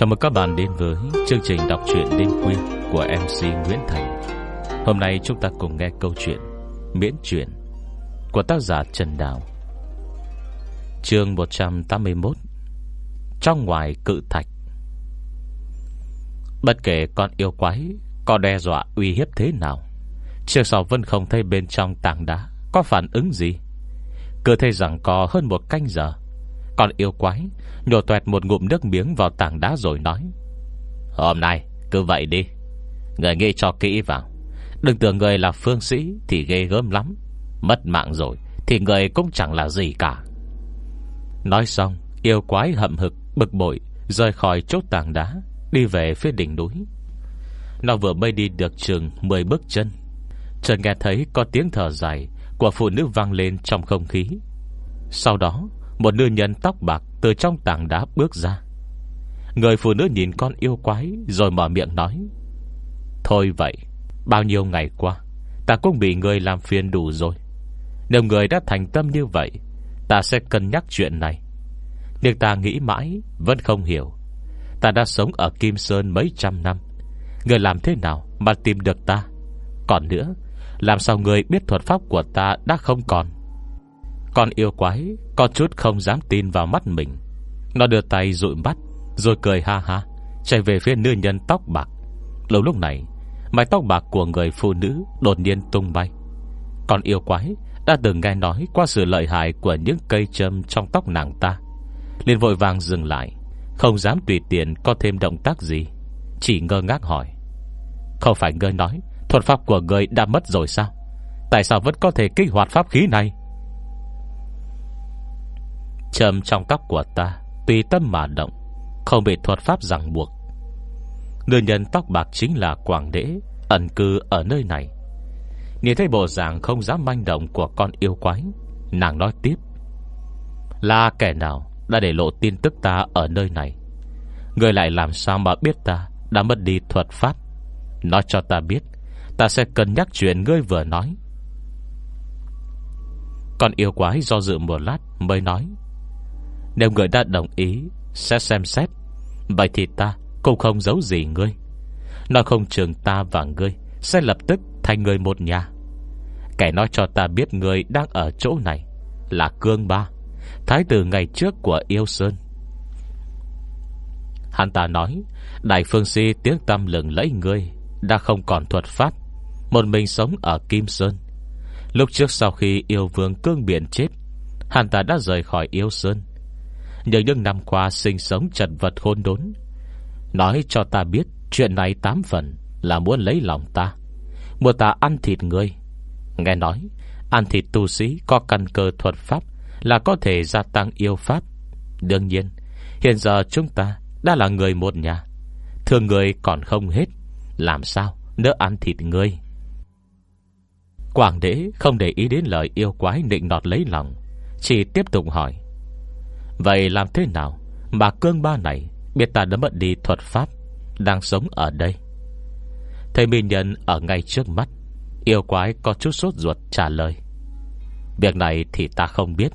Chào mừng các bạn đến với chương trình đọc truyện đêm khuya của MC Nguyễn Thành. Hôm nay chúng ta cùng nghe câu chuyện Miễn truyện của tác giả Trần Đào. Chương 181 Trong ngoài cự thạch Bất kể con yêu quái có đe dọa uy hiếp thế nào, Trương sau vân không thấy bên trong tảng đá có phản ứng gì. Cứ thấy rằng có hơn một canh giờ còn yêu quái Nhổ tuẹt một ngụm nước miếng vào tảng đá rồi nói. Hôm nay, cứ vậy đi. Người nghe cho kỹ vào. Đừng tưởng người là phương sĩ Thì ghê gớm lắm. Mất mạng rồi, Thì người cũng chẳng là gì cả. Nói xong, Yêu quái hậm hực, bực bội, Rời khỏi chốt tảng đá, Đi về phía đỉnh núi. Nó vừa mới đi được chừng 10 bước chân, Chợt nghe thấy có tiếng thở dài Của phụ nữ vang lên trong không khí. Sau đó một nữ nhân tóc bạc từ trong tảng đá bước ra. Người phụ nữ nhìn con yêu quái Rồi mở miệng nói, Thôi vậy, Bao nhiêu ngày qua, Ta cũng bị người làm phiền đủ rồi. Nếu người đã thành tâm như vậy, Ta sẽ cân nhắc chuyện này. Nhưng ta nghĩ mãi, Vẫn không hiểu. Ta đã sống ở Kim Sơn mấy trăm năm. Người làm thế nào mà tìm được ta? Còn nữa, Làm sao người biết thuật pháp của ta đã không còn? Con yêu quái, Có chút không dám tin vào mắt mình. Nó đưa tay dụi mắt, Rồi cười ha ha, Chạy về phía nữ nhân tóc bạc. Lâu lúc này, Mái tóc bạc của người phụ nữ đột nhiên tung bay. Con yêu quái Đã từng nghe nói qua sự lợi hại Của những cây châm trong tóc nàng ta. Liền vội vàng dừng lại, Không dám tùy tiện có thêm động tác gì. Chỉ ngơ ngác hỏi, Không phải ngươi nói, Thuật pháp của ngươi đã mất rồi sao? Tại sao vẫn có thể kích hoạt pháp khí này? Châm trong tóc của ta, Tùy tâm mà động, Không bị thuật pháp ràng buộc. Nữ nhân tóc bạc chính là Quảng Đế, Ẩn cư ở nơi này. Nhìn thấy bộ dạng không dám manh động Của con yêu quái, Nàng nói tiếp. Là kẻ nào đã để lộ tin tức ta ở nơi này? Người lại làm sao mà biết ta Đã mất đi thuật pháp? Nói cho ta biết, Ta sẽ cân nhắc chuyện ngươi vừa nói. Con yêu quái do dự một lát Mới nói. Nếu người đã đồng ý, Sẽ xem xét. Vậy thì ta cũng không giấu gì ngươi. Nó không chừng ta và ngươi Sẽ lập tức thành người một nhà. Kẻ nói cho ta biết ngươi đang ở chỗ này Là Cương Ba, Thái tử ngày trước của Yêu Sơn. Hắn ta nói, Đại phương si tiếng tâm lừng lấy ngươi Đã không còn thuật pháp, Một mình sống ở Kim Sơn. Lúc trước sau khi yêu vương cương biển chết, Hắn ta đã rời khỏi Yêu Sơn. Nhưng những năm qua sinh sống trật vật khôn đốn. Nói cho ta biết, Chuyện này tám phần Là muốn lấy lòng ta. Muốn ta ăn thịt ngươi Nghe nói, Ăn thịt tu sĩ có căn cơ thuật pháp Là có thể gia tăng yêu pháp. Đương nhiên, Hiện giờ chúng ta đã là người một nhà. Thương người còn không hết, Làm sao nỡ ăn thịt ngươi Quảng đế không để ý đến lời yêu quái định nọt lấy lòng, Chỉ tiếp tục hỏi. Vậy làm thế nào Mà cương ba này Biết ta đã mất đi thuật pháp Đang sống ở đây? Thầy minh nhân ở ngay trước mắt, Yêu quái có chút sốt ruột trả lời. Việc này thì ta không biết,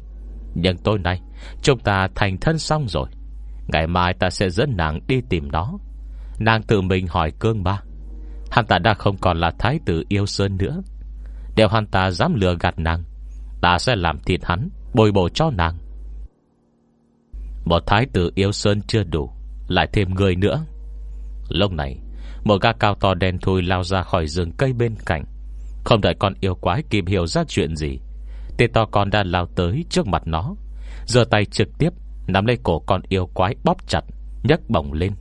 Nhưng tối nay Chúng ta thành thân xong rồi. Ngày mai ta sẽ dẫn nàng đi tìm nó. Nàng tự mình hỏi cương ba. Hắn ta đã không còn là thái tử yêu sơn nữa. Nếu hắn ta dám lừa gạt nàng, Ta sẽ làm thịt hắn, Bồi bổ cho nàng. Một thái tử yêu sơn chưa đủ, Lại thêm người nữa. Lúc này, Một gã cao to đen thui lao ra khỏi rừng cây bên cạnh. Không đợi con yêu quái kịp hiểu ra chuyện gì Tên to con đã lao tới trước mặt nó Giờ tay trực tiếp, Nắm lấy cổ con yêu quái bóp chặt, nhấc bổng lên.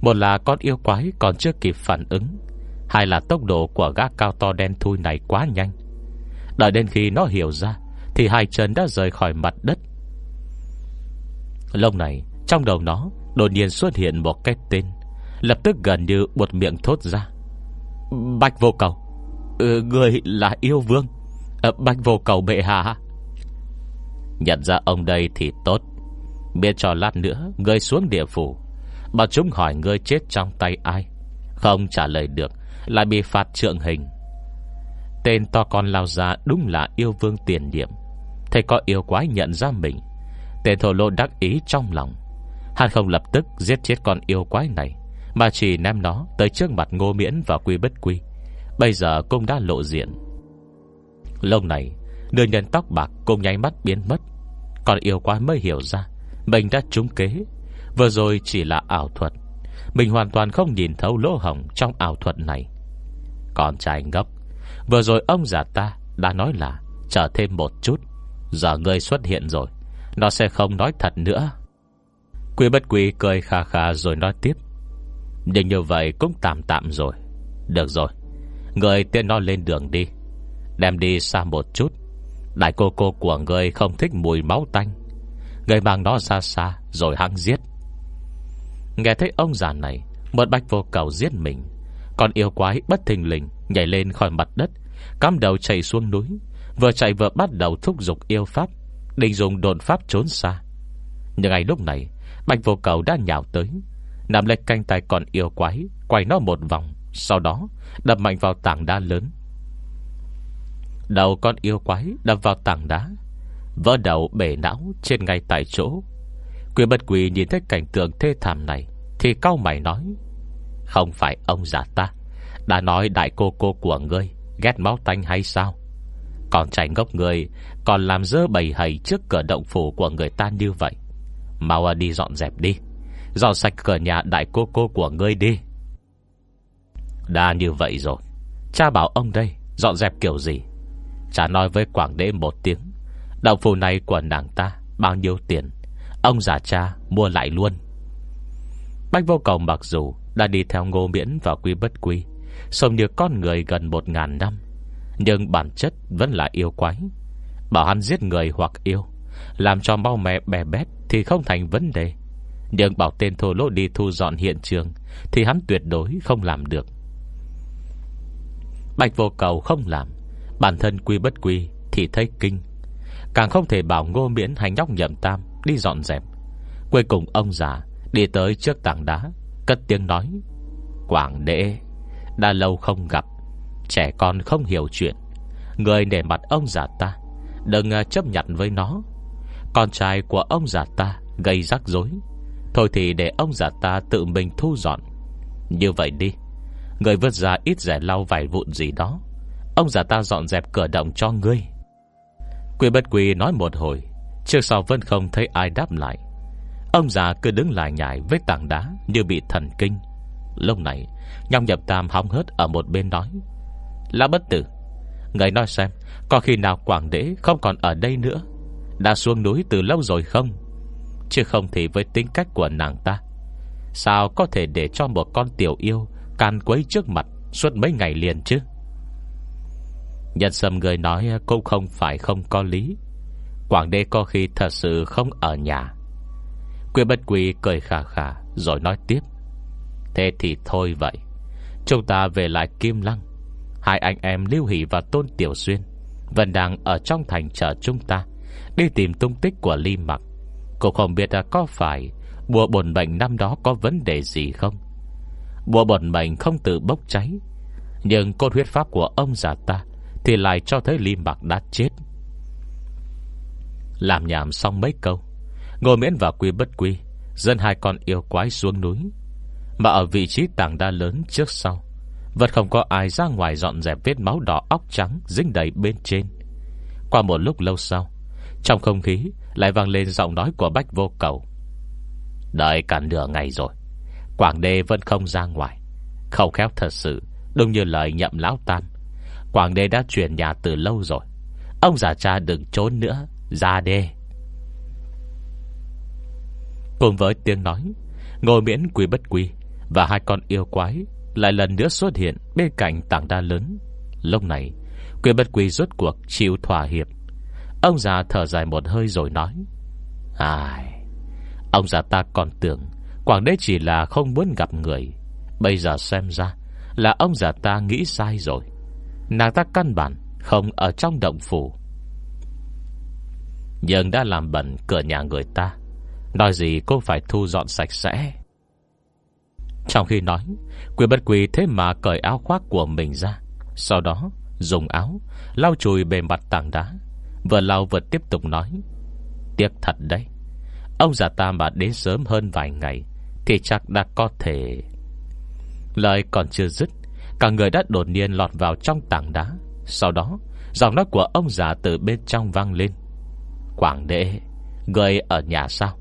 Một là con yêu quái còn chưa kịp phản ứng, Hai là tốc độ của gã cao to đen thui này quá nhanh. Đợi đến khi nó hiểu ra, Thì hai chân đã rời khỏi mặt đất Lúc này Trong đầu nó đột nhiên xuất hiện một cái tên Lập tức gần như buột miệng thốt ra. Bạch vô cầu ừ, Người là yêu vương. À, Bạch vô cầu bệ hạ. Nhận ra ông đây thì tốt. Biết cho lát nữa Ngươi xuống địa phủ Mà chúng hỏi ngươi chết trong tay ai. Không trả lời được Lại bị phạt trượng hình. Tên to con lao ra đúng là yêu vương tiền nhiệm. Thầy có yêu quái nhận ra mình Tên thổ lô đắc ý trong lòng. Hắn không lập tức giết chết con yêu quái này, Mà chỉ ném nó tới trước mặt ngô miễn và quy bất quy. Bây giờ cũng đã lộ diện. Lâu này, Nữ nhân tóc bạc cùng nháy mắt biến mất. Còn yêu quái mới hiểu ra, Mình đã trúng kế. Vừa rồi chỉ là ảo thuật. Mình hoàn toàn không nhìn thấu lỗ hồng Trong ảo thuật này. Còn trai ngốc, Vừa rồi ông già ta đã nói là Chờ thêm một chút, Giờ ngươi xuất hiện rồi. Nó sẽ không nói thật nữa. Quy bất quy cười khà khà rồi nói tiếp. Nhưng như vậy cũng tạm tạm rồi. Được rồi. Người tiện nó lên đường đi. Đem đi xa một chút. Đại cô cô của người không thích mùi máu tanh. Người mang nó ra xa Rồi hăng giết. Nghe thấy ông già này, Một bạch vô cầu giết mình. Còn yêu quái bất thình lình Nhảy lên khỏi mặt đất, Cắm đầu chạy xuống núi, Vừa chạy vừa bắt đầu thúc dục yêu pháp. Định dùng đồn pháp trốn xa. Nhưng ngay lúc này, Bạch vô cầu đã nhào tới. Nằm lấy canh tay còn yêu quái, Quay nó một vòng. Sau đó, đập mạnh vào tảng đá lớn. Đầu con yêu quái đập vào tảng đá. Vỡ đầu bể não trên ngay tại chỗ. Quyền bất quỳ nhìn thấy cảnh tượng thê thảm này, Thì cao mày nói, Không phải ông già ta. Đã nói đại cô cô của ngươi, Ghét máu tanh hay sao? Còn chạy ngốc người, Còn làm dơ bầy hầy trước cửa động phủ của người ta như vậy. Mau đi dọn dẹp đi, Dọn sạch cửa nhà đại cô cô của ngươi đi. Đã như vậy rồi, Cha bảo ông đây, Dọn dẹp kiểu gì? Cha nói với Quảng Đế một tiếng, Động phủ này của nàng ta Bao nhiêu tiền? Ông già cha mua lại luôn. Bách vô cầu mặc dù Đã đi theo ngô miễn và quy bất quy, Sống như con người gần một ngàn năm nhưng bản chất vẫn là yêu quái. Bảo hắn giết người hoặc yêu, Làm cho mau mẹ bè bét Thì không thành vấn đề. Nhưng bảo tên thô lỗ đi thu dọn hiện trường Thì hắn tuyệt đối không làm được. Bạch vô cầu không làm, Bản thân quy bất quy Thì thấy kinh. Càng không thể bảo ngô miễn hành nhóc nhậm tam Đi dọn dẹp. Cuối cùng ông già đi tới trước tảng đá, Cất tiếng nói, Quảng đệ, Đã lâu không gặp Trẻ con không hiểu chuyện. Người để mặt ông già ta, Đừng à, chấp nhận với nó. Con trai của ông già ta gây rắc rối. Thôi thì để ông già ta tự mình thu dọn. Như vậy đi. Người vứt ra ít rẻ lau vài vụn gì đó. Ông già ta dọn dẹp cửa động cho ngươi. Quy bất quy nói một hồi, Trước sau vẫn không thấy ai đáp lại. Ông già cứ đứng lại nhảy với tảng đá Như bị thần kinh. Lúc này, Nhong nhập tam hóng hớt ở một bên nói Lão bất tử Người nói xem, Có khi nào quảng đế không còn ở đây nữa? Đã xuống núi từ lâu rồi không? Chứ không thì với tính cách của nàng ta, Sao có thể để cho một con tiểu yêu Can quấy trước mặt Suốt mấy ngày liền chứ? Nhân sâm người nói cũng không phải không có lý. Quảng đế có khi thật sự không ở nhà. Quyên bất quỳ cười khà khà Rồi nói tiếp. Thế thì thôi vậy, Chúng ta về lại Kim Lăng. Hai anh em Lưu Hỷ và Tôn Tiểu Xuyên Vẫn đang ở trong thành chờ chúng ta, Đi tìm tung tích của Ly Mặc. Cô không biết là có phải Bùa bổn bệnh năm đó có vấn đề gì không? Bùa bổn bệnh không tự bốc cháy, Nhưng cốt huyết pháp của ông già ta Thì lại cho thấy Ly Mặc đã chết. Làm nhảm xong mấy câu Ngồi miễn và quy bất quy Dân hai con yêu quái xuống núi, Mà ở vị trí tảng đa lớn trước sau vẫn không có ai ra ngoài dọn dẹp vết máu đỏ óc trắng Dính đầy bên trên. Qua một lúc lâu sau, Trong không khí lại vang lên giọng nói của Bách Vô Cầu. Đợi cả nửa ngày rồi, Quảng Đê vẫn không ra ngoài. Khẩu khéo thật sự, Đúng như lời nhậm lão tam. Quảng Đê đã chuyển nhà từ lâu rồi. Ông già cha đừng trốn nữa, Ra đê Cùng với tiếng nói Ngồi miễn quý bất quý Và hai con yêu quái lại lần nữa xuất hiện bên cạnh tảng đa lớn. Lúc này, quyền bất quy rốt cuộc chịu thỏa hiệp. Ông già thở dài một hơi rồi nói, Ai, Ông già ta còn tưởng Quảng đế chỉ là không muốn gặp người. Bây giờ xem ra Là ông già ta nghĩ sai rồi. Nàng ta căn bản Không ở trong động phủ. Nhưng đã làm bẩn cửa nhà người ta, Nói gì cũng phải thu dọn sạch sẽ. Trong khi nói Quỷ bất quỷ thế mà cởi áo khoác của mình ra, Sau đó dùng áo, Lau chùi bề mặt tảng đá. Vừa lau vừa tiếp tục nói, Tiếc thật đấy, Ông già ta mà đến sớm hơn vài ngày Thì chắc đã có thể. Lời còn chưa dứt, Cả người đã đột nhiên lọt vào trong tảng đá. Sau đó, Giọng nói của ông già từ bên trong vang lên. Quảng đệ Người ở nhà sao?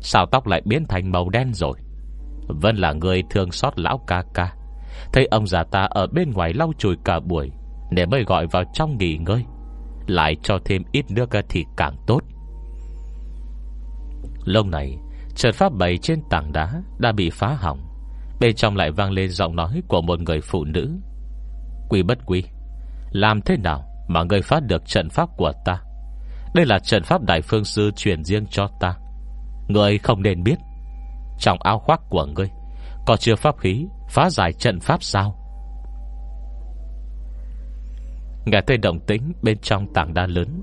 Sao tóc lại biến thành màu đen rồi? Vẫn là người thương xót lão ca ca. Thấy ông già ta ở bên ngoài lau chùi cả buổi, Để mới gọi vào trong nghỉ ngơi, Lại cho thêm ít nước thì càng tốt. Lâu này, Trận pháp bày trên tảng đá Đã bị phá hỏng. Bên trong lại vang lên giọng nói của một người phụ nữ. Quy bất quy, Làm thế nào mà người phát được trận pháp của ta? Đây là trận pháp đại phương sư truyền riêng cho ta. Người không nên biết. Trong áo khoác của ngươi. Có chưa pháp khí, Phá giải trận pháp sao? Nghe thấy động tĩnh bên trong tảng đá lớn,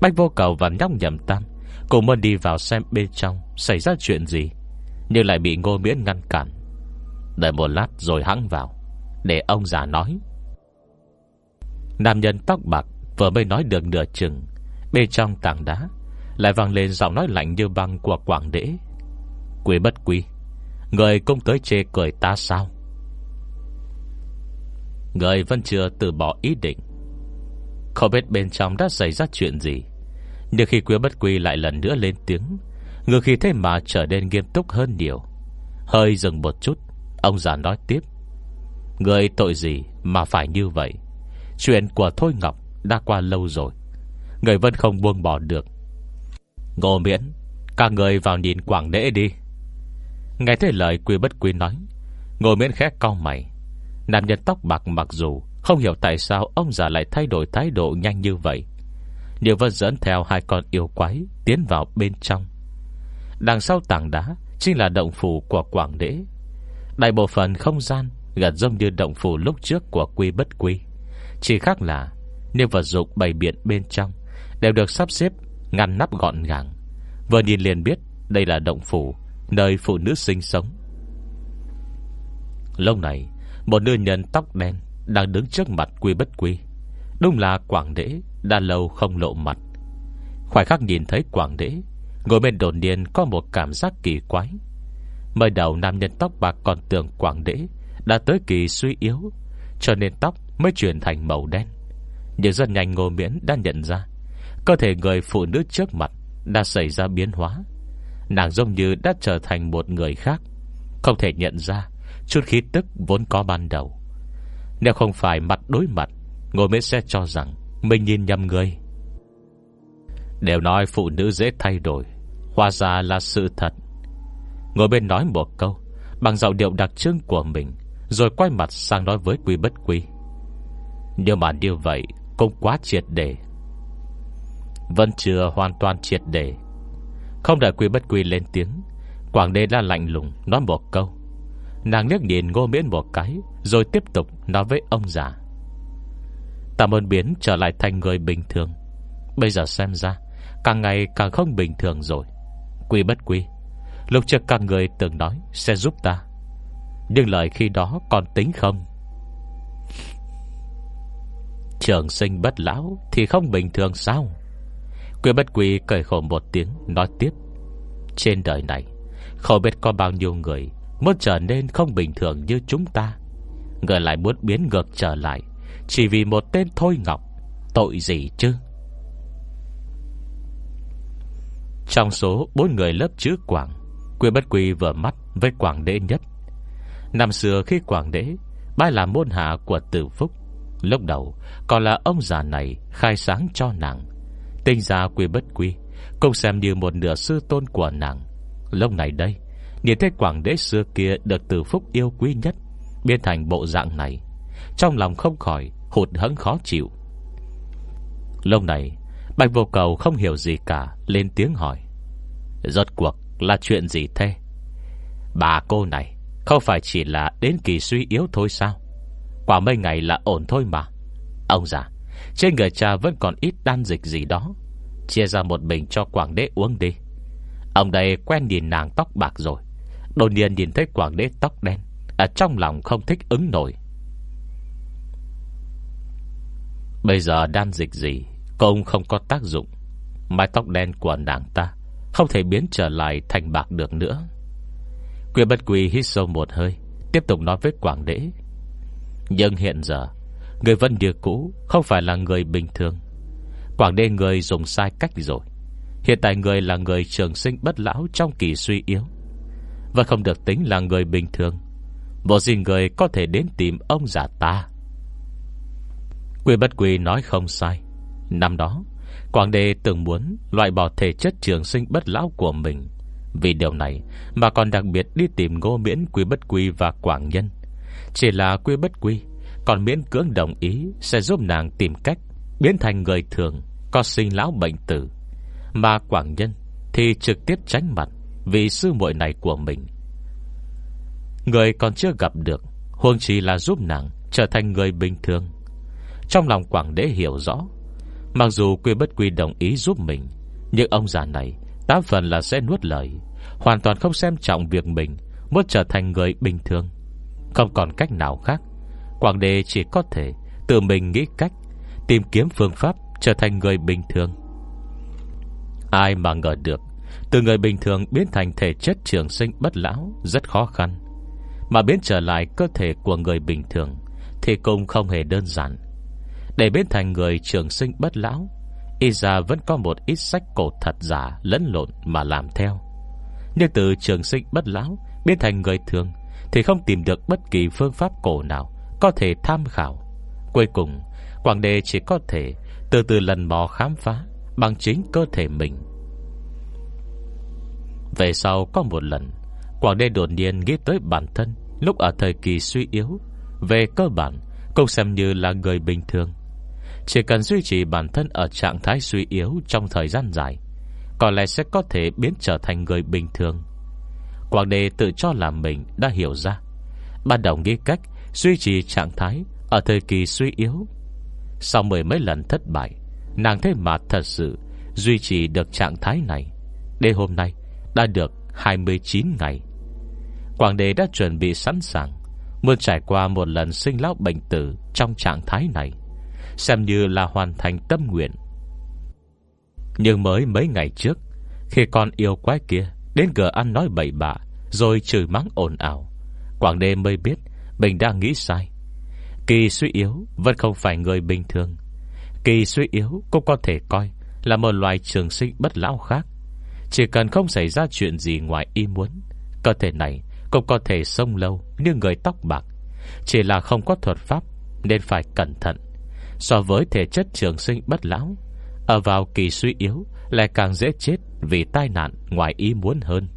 Bách vô cầu và nhóc nhầm tam Cùng muốn đi vào xem bên trong Xảy ra chuyện gì, Nhưng lại bị ngô miễn ngăn cản. Đợi một lát rồi hãng vào, Để ông già nói. Nam nhân tóc bạc Vừa mới nói được nửa chừng, Bên trong tảng đá Lại vang lên giọng nói lạnh như băng của quảng đế quy bất quy. Người cũng tới chê cười ta sao? Người vẫn chưa từ bỏ ý định. Không biết bên trong đã xảy ra chuyện gì, Nhưng khi quý bất quy lại lần nữa lên tiếng, Ngược khi thế mà trở nên nghiêm túc hơn nhiều. Hơi dừng một chút, Ông già nói tiếp. Người tội gì mà phải như vậy? Chuyện của Thôi Ngọc Đã qua lâu rồi, Người vẫn không buông bỏ được. Ngô miễn Cả người vào nhìn quảng nễ đi. Nghe thấy lời quy bất quy nói ngồi miễn khẽ cau mày. Nam nhân tóc bạc mặc dù Không hiểu tại sao ông già lại thay đổi thái độ nhanh như vậy, Nhưng vẫn dẫn theo hai con yêu quái Tiến vào bên trong. Đằng sau tảng đá Chính là động phủ của Quảng Đế. Đại bộ phận không gian Gần giống như động phủ lúc trước của quy bất quy. Chỉ khác là Nếu vật dụng bày biện bên trong Đều được sắp xếp, ngăn nắp gọn gàng. Vừa nhìn liền biết Đây là động phủ Nơi phụ nữ sinh sống. Lâu này, Một nữ nhân tóc đen Đang đứng trước mặt quy bất quy. Đúng là Quảng Đế Đã lâu không lộ mặt. Khoảnh khắc nhìn thấy Quảng Đế, Ngồi bên đồn niên có một cảm giác kỳ quái. Mới đầu nam nhân tóc bạc còn tưởng Quảng Đế Đã tới kỳ suy yếu, Cho nên tóc mới chuyển thành màu đen. Nhưng rất nhanh ngô miễn đã nhận ra, Cơ thể người phụ nữ trước mặt Đã xảy ra biến hóa. Nàng giống như đã trở thành một người khác. Không thể nhận ra, Chút khí tức vốn có ban đầu. Nếu không phải mặt đối mặt Ngồi mới sẽ cho rằng Mình nhìn nhầm người. Đều nói phụ nữ dễ thay đổi, Hóa ra là sự thật. Ngồi bên nói một câu, Bằng giọng điệu đặc trưng của mình, Rồi quay mặt sang nói với quy bất quy. Nhưng mà điều vậy, Cũng quá triệt để. Vẫn chưa hoàn toàn triệt để không đợi quy bất quy lên tiếng, Quảng đế đã lạnh lùng Nói một câu. Nàng liếc nhìn ngô miễn một cái, Rồi tiếp tục nói với ông già. Tạm ơn biến trở lại thành người bình thường. Bây giờ xem ra, Càng ngày càng không bình thường rồi. Quy bất quy Lúc trước các người từng nói Sẽ giúp ta. Nhưng lời khi đó còn tính không? Trường sinh bất lão Thì không bình thường sao? Quyên bất quy cười khổ một tiếng, Nói tiếp. Trên đời này, Không biết có bao nhiêu người Muốn trở nên không bình thường như chúng ta. Người lại muốn biến ngược trở lại, Chỉ vì một tên Thôi Ngọc, Tội gì chứ? Trong số bốn người lớp chữ Quảng Quyên bất quy vừa mắt với Quảng Đế nhất. Năm xưa khi Quảng Đế Bái là môn hạ của tử phúc, Lúc đầu còn là ông già này Khai sáng cho nàng. Tinh ra quy bất quy, Cũng xem như một nửa sư tôn của nàng. Lúc này đây, Nhìn thấy Quảng Đế xưa kia Được từ phúc yêu quý nhất, Biến thành bộ dạng này, Trong lòng không khỏi hụt hẫng khó chịu. Lúc này, Bạch vô cầu không hiểu gì cả, Lên tiếng hỏi, Rốt cuộc là chuyện gì thế? Bà cô này Không phải chỉ là đến kỳ suy yếu thôi sao? Quả mấy ngày là ổn thôi mà. Ông già trên người cha vẫn còn ít đan dịch gì đó. Chia ra một bình cho quảng đế uống đi. Ông đây quen nhìn nàng tóc bạc rồi. Đột nhiên nhìn thấy quảng đế tóc đen. Ở trong lòng không thích ứng nổi. Bây giờ đan dịch gì Cũng không có tác dụng. Mái tóc đen của nàng ta Không thể biến trở lại thành bạc được nữa. Quyền bất quỳ hít sâu một hơi, Tiếp tục nói với Quảng Đế. Nhưng hiện giờ Người Vân Địa cũ, Không phải là người bình thường. Quảng Đê người dùng sai cách rồi. Hiện tại người là người trường sinh bất lão Trong kỳ suy yếu. Và không được tính là người bình thường. Bộ gì người có thể đến tìm ông giả ta? Quy bất quy nói không sai. Năm đó, Quảng Đê từng muốn loại bỏ thể chất trường sinh bất lão của mình. Vì điều này Mà còn đặc biệt đi tìm ngô miễn, quy bất quy và Quảng Nhân. Chỉ là quy bất quy còn miễn cưỡng đồng ý Sẽ giúp nàng tìm cách Biến thành người thường Có sinh lão bệnh tử. Mà Quảng Nhân Thì trực tiếp tránh mặt Vì sư muội này của mình. Người còn chưa gặp được Huông chỉ là giúp nàng Trở thành người bình thường. Trong lòng Quảng Đế hiểu rõ, Mặc dù quy bất quy đồng ý giúp mình, Nhưng ông già này Tám phần là sẽ nuốt lời, Hoàn toàn không xem trọng việc mình Muốn trở thành người bình thường. Không còn cách nào khác Quảng đề chỉ có thể tự mình nghĩ cách Tìm kiếm phương pháp trở thành người bình thường. Ai mà ngờ được, Từ người bình thường biến thành thể chất trường sinh bất lão Rất khó khăn, Mà biến trở lại cơ thể của người bình thường Thì cũng không hề đơn giản. Để biến thành người trường sinh bất lão, Y ra vẫn có một ít sách cổ thật giả Lẫn lộn mà làm theo. Nhưng từ trường sinh bất lão Biến thành người thường Thì không tìm được bất kỳ phương pháp cổ nào có thể tham khảo Cuối cùng Quảng Đề chỉ có thể Từ từ lần mò khám phá Bằng chính cơ thể mình Về sau có một lần Quảng Đề đột nhiên nghĩ tới bản thân Lúc ở thời kỳ suy yếu Về cơ bản Cũng xem như là người bình thường chỉ cần duy trì bản thân ở trạng thái suy yếu trong thời gian dài, có lẽ sẽ có thể biến trở thành người bình thường. Quảng đề tự cho là mình đã hiểu ra. Ban đầu nghĩ cách duy trì trạng thái ở thời kỳ suy yếu. Sau mười mấy lần thất bại, nàng thế mà thật sự duy trì được trạng thái này. Đến hôm nay đã được 29 ngày. Quảng đề đã chuẩn bị sẵn sàng, muốn trải qua một lần sinh lão bệnh tử trong trạng thái này. Xem như là hoàn thành tâm nguyện Nhưng mới mấy ngày trước Khi con yêu quái kia Đến gờ ăn nói bậy bạ Rồi chửi mắng ồn ào Quảng đế mới biết mình đang nghĩ sai. Kỳ suy yếu vẫn không phải người bình thường. Kỳ suy yếu cũng có thể coi Là một loài trường sinh bất lão khác. Chỉ cần không xảy ra chuyện gì ngoài ý muốn, Cơ thể này cũng có thể sông lâu Như người tóc bạc. Chỉ là không có thuật pháp Nên phải cẩn thận. So với thể chất trường sinh bất lão, Ở vào kỳ suy yếu Lại càng dễ chết vì tai nạn Ngoài ý muốn hơn.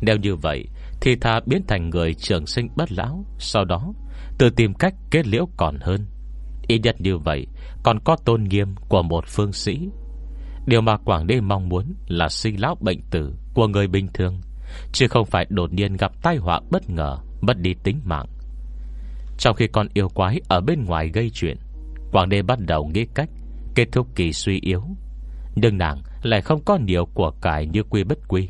Nếu như vậy thì thà biến thành người trường sinh bất lão, Sau đó, Tự tìm cách kết liễu còn hơn. Ý nhất như vậy, Còn có tôn nghiêm của một phương sĩ. Điều mà Quảng Đế mong muốn Là sinh lão bệnh tử của người bình thường, Chứ không phải đột nhiên gặp tai họa bất ngờ, Mất đi tính mạng. Trong khi con yêu quái ở bên ngoài gây chuyện, Quảng Đế bắt đầu nghĩ cách Kết thúc kỳ suy yếu. Nhưng nàng lại không có nhiều của cải như quy bất quy.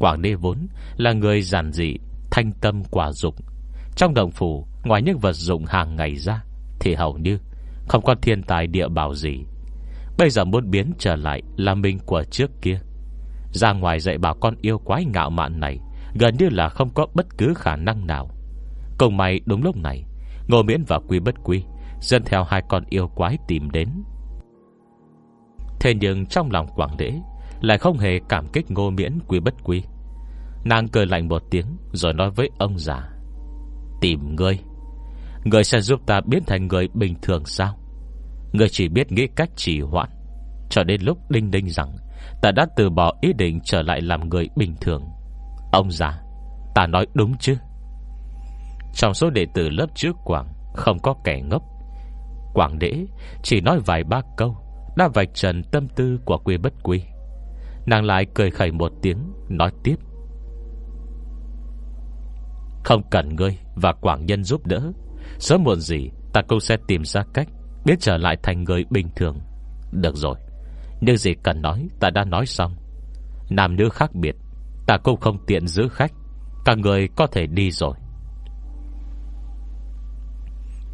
Quảng đế vốn là người giản dị, Thanh tâm quả dụng Trong đồng phủ, Ngoài những vật dụng hàng ngày ra, Thì hầu như không có thiên tài địa bảo gì. Bây giờ muốn biến trở lại Là mình của trước kia. Ra ngoài dạy bảo con yêu quái ngạo mạn này, Gần như là không có bất cứ khả năng nào. Cùng may đúng lúc này, Ngô Miễn và Quy Bất Quy Dân theo hai con yêu quái tìm đến. Thế nhưng trong lòng Quảng Đế Lại không hề cảm kích Ngô Miễn, Quy Bất Quy. Nàng cười lạnh một tiếng, Rồi nói với ông già, Tìm ngươi. Ngươi sẽ giúp ta biến thành người bình thường sao? Ngươi chỉ biết nghĩ cách chỉ hoãn, Cho đến lúc đinh đinh rằng Ta đã từ bỏ ý định trở lại làm người bình thường. Ông già, Ta nói đúng chứ? Trong số đệ tử lớp trước Quảng, Không có kẻ ngốc. Quảng đễ chỉ nói vài ba câu, Đã vạch trần tâm tư của quy bất quy. Nàng lại cười khẩy một tiếng, Nói tiếp không cần ngươi Và Quảng Nhân giúp đỡ. Sớm muộn gì, ta cũng sẽ tìm ra cách Biến trở lại thành người bình thường. Được rồi. Nhưng gì cần nói, ta đã nói xong. Nam nữ khác biệt, Ta cũng không tiện giữ khách. Cả người có thể đi rồi.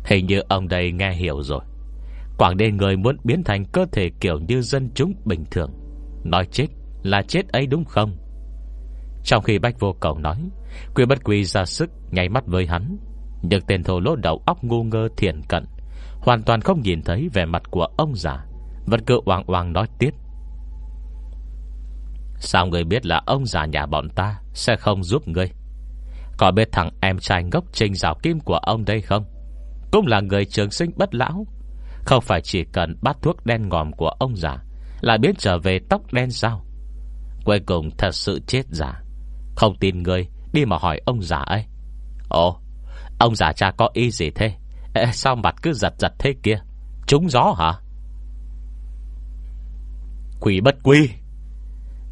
Hình như ông đây nghe hiểu rồi. Quảng đề người muốn biến thành cơ thể kiểu như dân chúng bình thường. Nói chết là chết ấy đúng không? Trong khi Bách Vô Cầu nói, Quy bất quy ra sức nháy mắt với hắn. Nhưng tên thổ lỗ đầu óc ngu ngơ thiền cận, Hoàn toàn không nhìn thấy vẻ mặt của ông già. Vẫn cứ oang oang nói tiếp. Sao người biết là ông già nhà bọn ta Sẽ không giúp ngươi? Có biết thằng em trai ngốc trình rào kim của ông đây không? Cũng là người trường sinh bất lão. Không phải chỉ cần bát thuốc đen ngòm của ông già Là biến trở về tóc đen sao? Cuối cùng thật sự chết giả không tin người Đi mà hỏi ông già ấy. Ồ Ông già cha có ý gì thế? Ê, Sao mặt cứ giật giật thế kia? Trúng gió hả? Quỷ bất quy.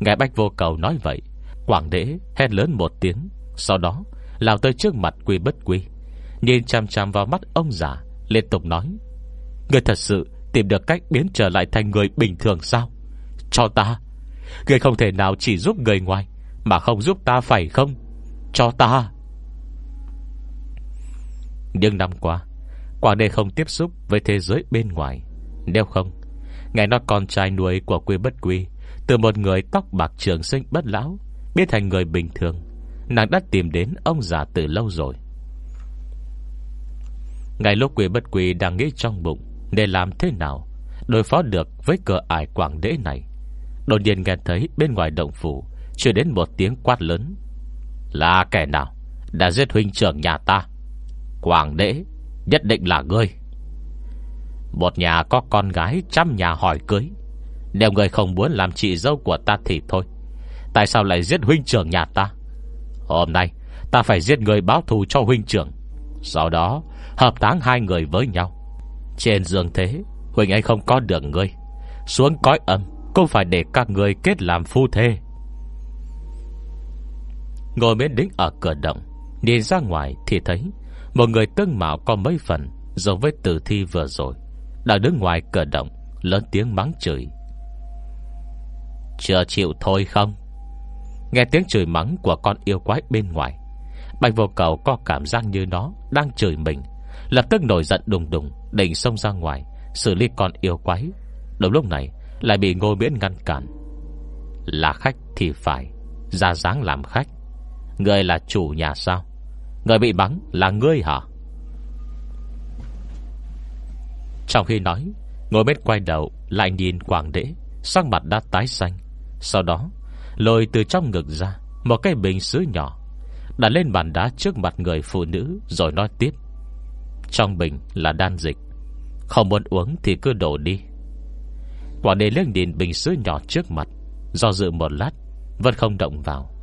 Ngài Bách Vô Cầu nói vậy Quảng đế hét lớn một tiếng. Sau đó lao tới trước mặt quy bất quy Nhìn chăm chăm vào mắt ông già Liên tục nói Người thật sự tìm được cách biến trở lại thành người bình thường sao? Cho ta Người không thể nào chỉ giúp người ngoài mà không giúp ta phải không? Cho ta. Nhưng năm qua, Quả Đề không tiếp xúc với thế giới bên ngoài. Nếu không Ngài nó con trai nuôi của quy bất quy, Từ một người tóc bạc trường sinh bất lão, Biến thành người bình thường, Nàng đã tìm đến ông già từ lâu rồi. Ngày lúc quy bất quy đang nghĩ trong bụng Để làm thế nào Đối phó được với cờ ải quảng đế này? Đột nhiên nghe thấy bên ngoài động phủ chưa đến một tiếng quát lớn. Là kẻ nào Đã giết huynh trưởng nhà ta? Quảng đế, Nhất định là ngươi. Một nhà có con gái Trăm nhà hỏi cưới. Nếu người không muốn làm chị dâu của ta thì thôi. Tại sao lại giết huynh trưởng nhà ta? Hôm nay, Ta phải giết người báo thù cho huynh trưởng. Sau đó, hợp táng hai người với nhau. Trên giường thế, Huynh ấy không có được ngươi. Xuống cõi âm cũng phải để các người kết làm phu thê. Ngồi bên đính ở cửa động, Nhìn ra ngoài thì thấy Một người tương mạo có mấy phần Giống với tử thi vừa rồi. Đang đứng ngoài cửa động, Lớn tiếng mắng chửi. Chưa chịu thôi không? Nghe tiếng chửi mắng của con yêu quái bên ngoài, Bạch vô cầu có cảm giác như nó Đang chửi mình. Lập tức nổi giận đùng đùng, Định xông ra ngoài, Xử lý con yêu quái. Đúng lúc này, lại bị ngô miễn ngăn cản. Là khách thì phải, Ra dáng làm khách. Người là chủ nhà sao? Người bị bắn là ngươi hả? Trong khi nói Ngồi bên quay đầu Lại nhìn quảng đế, Sắc mặt đã tái xanh. Sau đó, Lôi từ trong ngực ra Một cái bình sứ nhỏ, Đặt lên bàn đá trước mặt người phụ nữ Rồi nói tiếp. Trong bình là đan dịch, Không muốn uống thì cứ đổ đi. Quả đề liếc nhìn bình sứ nhỏ trước mặt, Do dự một lát, Vẫn không động vào.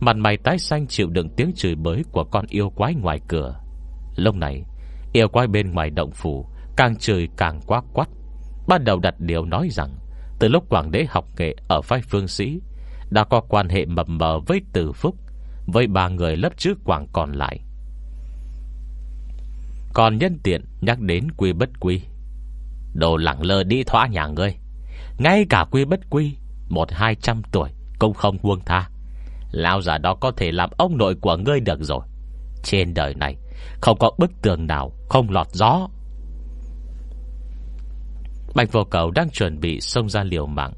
Mặt mày tái xanh chịu đựng tiếng chửi bới Của con yêu quái ngoài cửa. Lúc này, Yêu quái bên ngoài động phủ, Càng chửi càng quá quắt. Ban đầu đặt điều nói rằng, Từ lúc Quảng đế học nghệ ở phái phương sĩ, Đã có quan hệ mập mờ với Tử Phúc, Với ba người lớp trước Quảng còn lại. Còn nhân tiện nhắc đến quy bất quy. Đồ lẳng lơ đi thoa nhà ngươi. Ngay cả quy bất quy, Một hai trăm tuổi, Cũng không buông tha lão già đó có thể làm ông nội của ngươi được rồi. Trên đời này, Không có bức tường nào không lọt gió. Bạch vô cầu đang chuẩn bị xông ra liều mạng,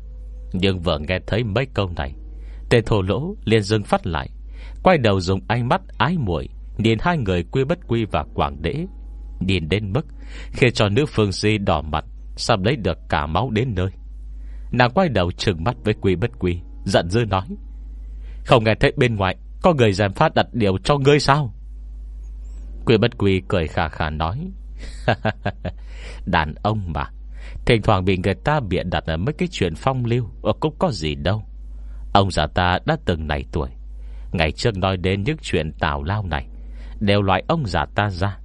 Nhưng vừa nghe thấy mấy câu này, tề thổ lỗ liền dừng phát lại, Quay đầu dùng ánh mắt ái muội Nhìn hai người quy bất quy và quảng đế, Nhìn đến mức Khi cho nữ phương si đỏ mặt, Sắp lấy được cả máu đến nơi. Nàng quay đầu trừng mắt với quy bất quy, Giận dư nói không nghe thấy bên ngoài, Có người giàn phát đặt điều cho ngươi sao? Quy bất quy cười khà khà nói, Đàn ông mà, Thỉnh thoảng bị người ta biện đặt ở mấy cái chuyện phong lưu ờ, cũng có gì đâu. Ông già ta đã từng này tuổi, Ngày trước nói đến những chuyện tào lao này, Đều loại ông già ta ra.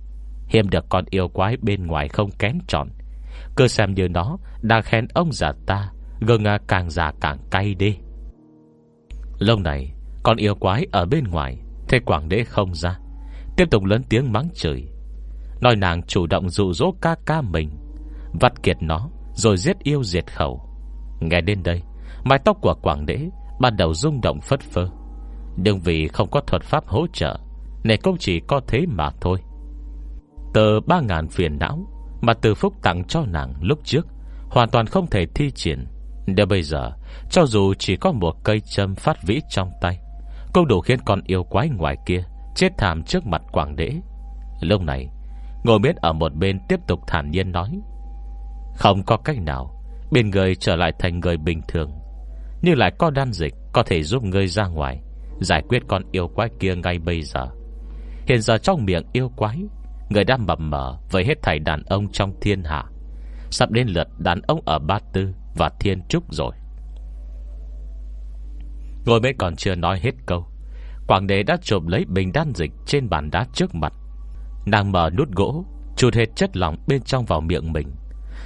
Hiểm được con yêu quái bên ngoài không kén trọn Cứ xem như nó Đang khen ông già ta, Gừng càng già càng cay đi. Lâu này, Con yêu quái ở bên ngoài, Thế quảng đế không ra. Tiếp tục lớn tiếng mắng chửi. Nói nàng chủ động dụ dỗ ca ca mình vặt kiệt nó, Rồi giết yêu diệt khẩu. Nghe đến đây, Mái tóc của quảng đế Ban đầu rung động phất phơ. Nhưng vì không có thuật pháp hỗ trợ Nên cũng chỉ có thế mà thôi. Tờ ba ngàn phiền não Mà từ phúc tặng cho nàng lúc trước, Hoàn toàn không thể thi triển. Nếu bây giờ, Cho dù chỉ có một cây châm phát vĩ trong tay Cũng đủ khiến con yêu quái ngoài kia Chết thảm trước mặt quảng đế. Lúc này Ngồi miết ở một bên tiếp tục thản nhiên nói, Không có cách nào, Bên người trở lại thành người bình thường. Nhưng lại có đan dịch Có thể giúp ngươi ra ngoài, Giải quyết con yêu quái kia ngay bây giờ. Hiện giờ trong miệng yêu quái, Người đang mập mờ với hết thảy đàn ông trong thiên hạ. Sắp đến lượt đàn ông ở Ba Tư và Thiên Trúc rồi. Ngồi bên còn chưa nói hết câu, Quảng đế đã trộm lấy bình đan dịch Trên bàn đá trước mặt. Nàng mở nút gỗ, Chụt hết chất lỏng bên trong vào miệng mình.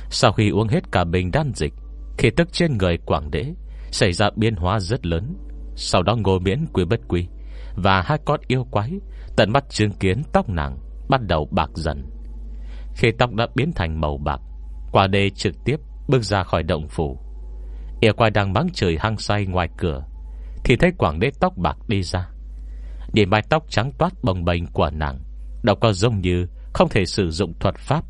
Sau khi uống hết cả bình đan dịch Khi tức trên người quảng đế Xảy ra biến hóa rất lớn. Sau đó ngồi miễn quy bất quy Và hai con yêu quái Tận mắt chứng kiến tóc nàng Bắt đầu bạc dần. Khi tóc đã biến thành màu bạc Quả đê trực tiếp bước ra khỏi động phủ. Yêu quay đang mắng trời hăng say ngoài cửa, Thì thấy quảng đế tóc bạc đi ra. Để mái tóc trắng toát bồng bềnh của nàng Đâu có giống như Không thể sử dụng thuật pháp.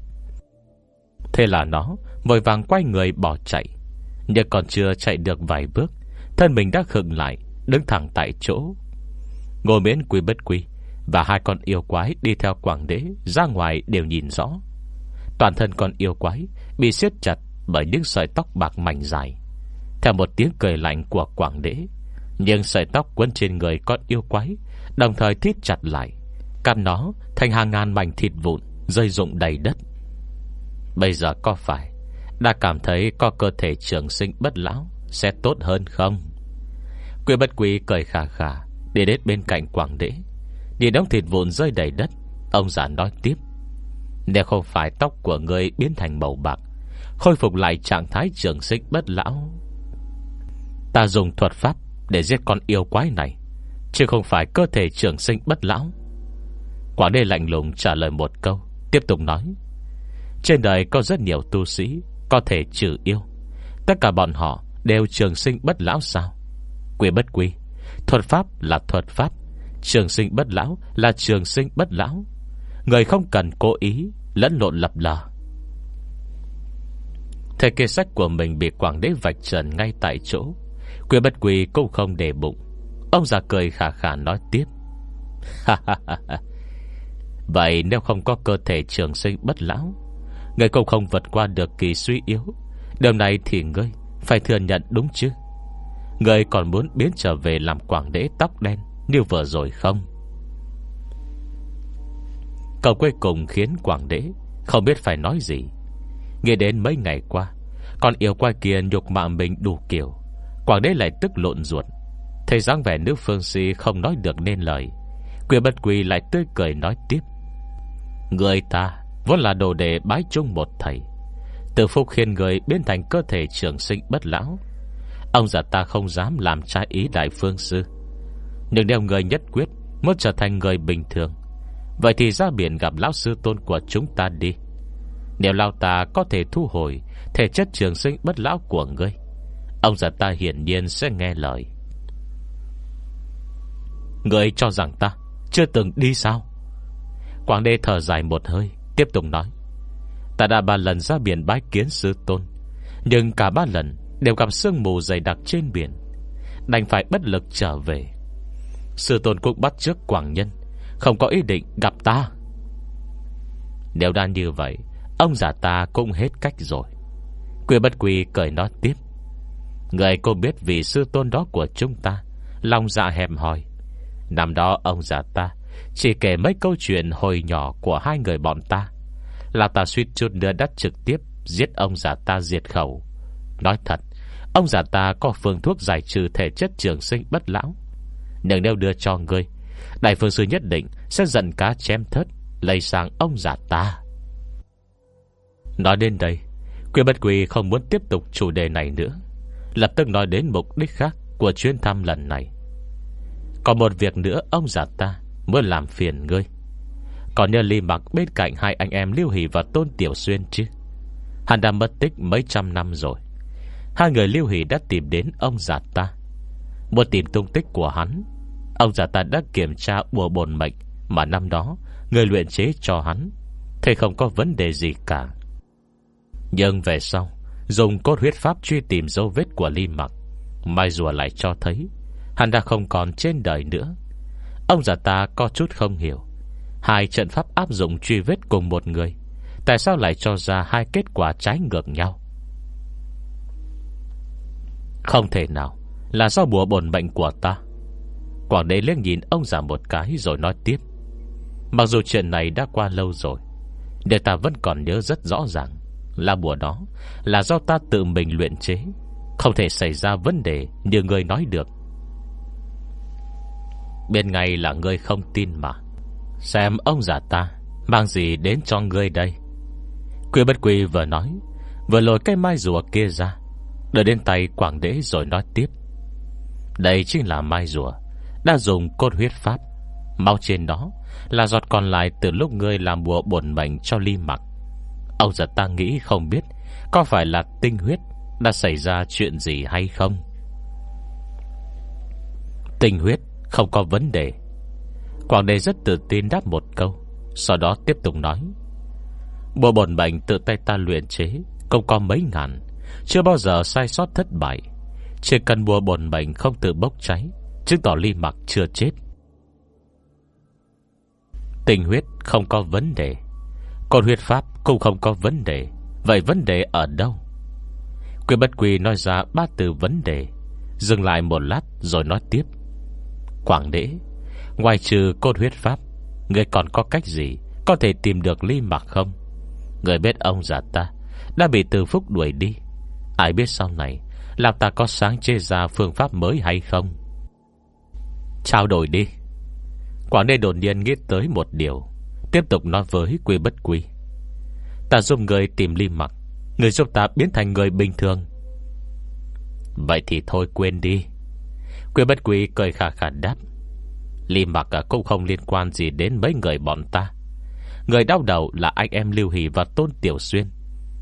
Thế là nó Vội vàng quay người bỏ chạy, Nhưng còn chưa chạy được vài bước, Thân mình đã khựng lại, Đứng thẳng tại chỗ. Ngồi miễn quý bất quý Và hai con yêu quái đi theo quảng đế Ra ngoài đều nhìn rõ. Toàn thân con yêu quái Bị siết chặt bởi những sợi tóc bạc mảnh dài. Theo một tiếng cười lạnh của quảng đế những sợi tóc quấn trên người con yêu quái, Đồng thời thiết chặt lại Căn nó thành hàng ngàn mảnh thịt vụn, Rơi rụng đầy đất. Bây giờ có phải Đã cảm thấy có cơ thể trường sinh bất lão Sẽ tốt hơn không? Quyên bất quý cười khà khà, Đi đến bên cạnh quảng đế Nhìn đống thịt vụn rơi đầy đất. Ông già nói tiếp, Nếu không phải tóc của người biến thành màu bạc Khôi phục lại trạng thái trường sinh bất lão. Ta dùng thuật pháp Để giết con yêu quái này, Chứ không phải cơ thể trường sinh bất lão. Quả đê lạnh lùng trả lời một câu, Tiếp tục nói, Trên đời có rất nhiều tu sĩ Có thể trừ yêu. Tất cả bọn họ đều trường sinh bất lão sao? Quy bất quy, Thuật pháp là thuật pháp, Trường sinh bất lão là trường sinh bất lão. Người không cần cố ý Lẫn lộn lập lờ. Thế kia sách của mình Bị quảng đế vạch trần ngay tại chỗ. Quỷ bất quỷ cũng không để bụng. Ông già cười khả khả nói tiếp. Vậy nếu không có cơ thể trường sinh bất lão Người cũng không vượt qua được kỳ suy yếu. Điều này thì ngươi Phải thừa nhận đúng chứ? Người còn muốn biến trở về làm quảng đế tóc đen Như vừa rồi không? Câu cuối cùng khiến quảng đế Không biết phải nói gì. Nghe đến mấy ngày qua, Con yêu quay kia nhục mạng mình đủ kiểu. Quảng đế lại tức lộn ruột. Thấy dáng vẻ nước phương si không nói được nên lời Quyền bất quỳ lại tươi cười nói tiếp. Người ta Vốn là đồ đề bái chung một thầy. Từ phúc khiên người biến thành cơ thể trường sinh bất lão. Ông già ta không dám làm trái ý đại phương sư. Nhưng nếu người nhất quyết Muốn trở thành người bình thường, Vậy thì ra biển gặp lão sư tôn của chúng ta đi. Nếu lao ta có thể thu hồi, Thể chất trường sinh bất lão của ngươi. Ông già ta hiển nhiên sẽ nghe lời. Ngươi cho rằng ta Chưa từng đi sao? Quảng đê thở dài một hơi, Tiếp tục nói. Ta đã ba lần ra biển bái kiến sư tôn, Nhưng cả ba lần Đều gặp sương mù dày đặc trên biển. Đành phải bất lực trở về. Sư tôn cũng bắt trước Quảng Nhân, Không có ý định gặp ta. Nếu đã như vậy Ông già ta cũng hết cách rồi. Quỷ bất quỷ cười nói tiếp. Người cô biết vì sư tôn đó của chúng ta, Lòng dạ hẹp hòi. Năm đó ông già ta Chỉ kể mấy câu chuyện hồi nhỏ Của hai người bọn ta. Là ta suýt chút nữa đắt trực tiếp Giết ông già ta diệt khẩu. Nói thật, Ông già ta có phương thuốc giải trừ thể chất trường sinh bất lão. Nhưng nếu đưa cho ngươi, Đại phương sư nhất định Sẽ giận cá chém thớt Lây sang ông già ta. Nói đến đây Quyên bất quỳ không muốn tiếp tục chủ đề này nữa. Lập tức nói đến mục đích khác Của chuyến thăm lần này. Còn một việc nữa, ông già ta Muốn làm phiền ngươi. Còn nhờ ly mặc bên cạnh hai anh em Lưu Hỷ và Tôn Tiểu Xuyên chứ? Hắn đã mất tích mấy trăm năm rồi. Hai người Lưu Hỷ đã tìm đến ông già ta. Muốn tìm tung tích của hắn, Ông già ta đã kiểm tra bùa bồn mệnh Mà năm đó Người luyện chế cho hắn. Thế không có vấn đề gì cả. Nhưng về sau, Dùng cốt huyết pháp truy tìm dấu vết của Ly Mặc. Mai rùa lại cho thấy, Hắn đã không còn trên đời nữa. Ông già ta có chút không hiểu, Hai trận pháp áp dụng truy vết cùng một người, Tại sao lại cho ra hai kết quả trái ngược nhau? Không thể nào, Là do bùa bổn bệnh của ta. Quảng đế liếc nhìn ông già một cái Rồi nói tiếp. Mặc dù chuyện này đã qua lâu rồi, để ta vẫn còn nhớ rất rõ ràng. Là bùa đó, Là do ta tự mình luyện chế. Không thể xảy ra vấn đề như người nói được. Bên ngay là ngươi không tin mà. Xem ông già ta, Mang gì đến cho ngươi đây? Quy bất quy vừa nói, Vừa lôi cây mai rùa kia ra Đợi đến tay quảng đế rồi nói tiếp. Đây chính là mai rùa, Đã dùng cốt huyết pháp. Mau trên đó, Là giọt còn lại từ lúc ngươi làm bùa bổn mệnh cho ly mặc Ông giật ta nghĩ không biết, Có phải là tinh huyết Đã xảy ra chuyện gì hay không? Tinh huyết không có vấn đề. Quảng đề rất tự tin đáp một câu, Sau đó tiếp tục nói. Bộ bồn bệnh tự tay ta luyện chế Không có mấy ngàn, Chưa bao giờ sai sót thất bại. Chỉ cần bùa bồn bệnh không tự bốc cháy, Chứng tỏ ly mặc chưa chết. Tình huyết không có vấn đề. Còn huyết pháp cũng không có vấn đề. Vậy vấn đề ở đâu? Quyền bất quy nói ra ba từ vấn đề. Dừng lại một lát rồi nói tiếp. Quảng đế, Ngoài trừ cốt huyết pháp, Người còn có cách gì Có thể tìm được ly mặc không? Người biết ông già ta Đã bị từ phúc đuổi đi. Ai biết sau này, Làm ta có sáng chế ra phương pháp mới hay không? Trao đổi đi. Quảng đế đột nhiên nghĩ tới một điều. Tiếp tục nói với quy bất quy. Ta giúp người tìm ly mặc Người giúp ta biến thành người bình thường. Vậy thì thôi quên đi. Quy bất quy cười khả khả đáp. Ly mặc à, cũng không liên quan gì đến mấy người bọn ta. Người đau đầu là anh em Lưu Hỷ và Tôn Tiểu Xuyên.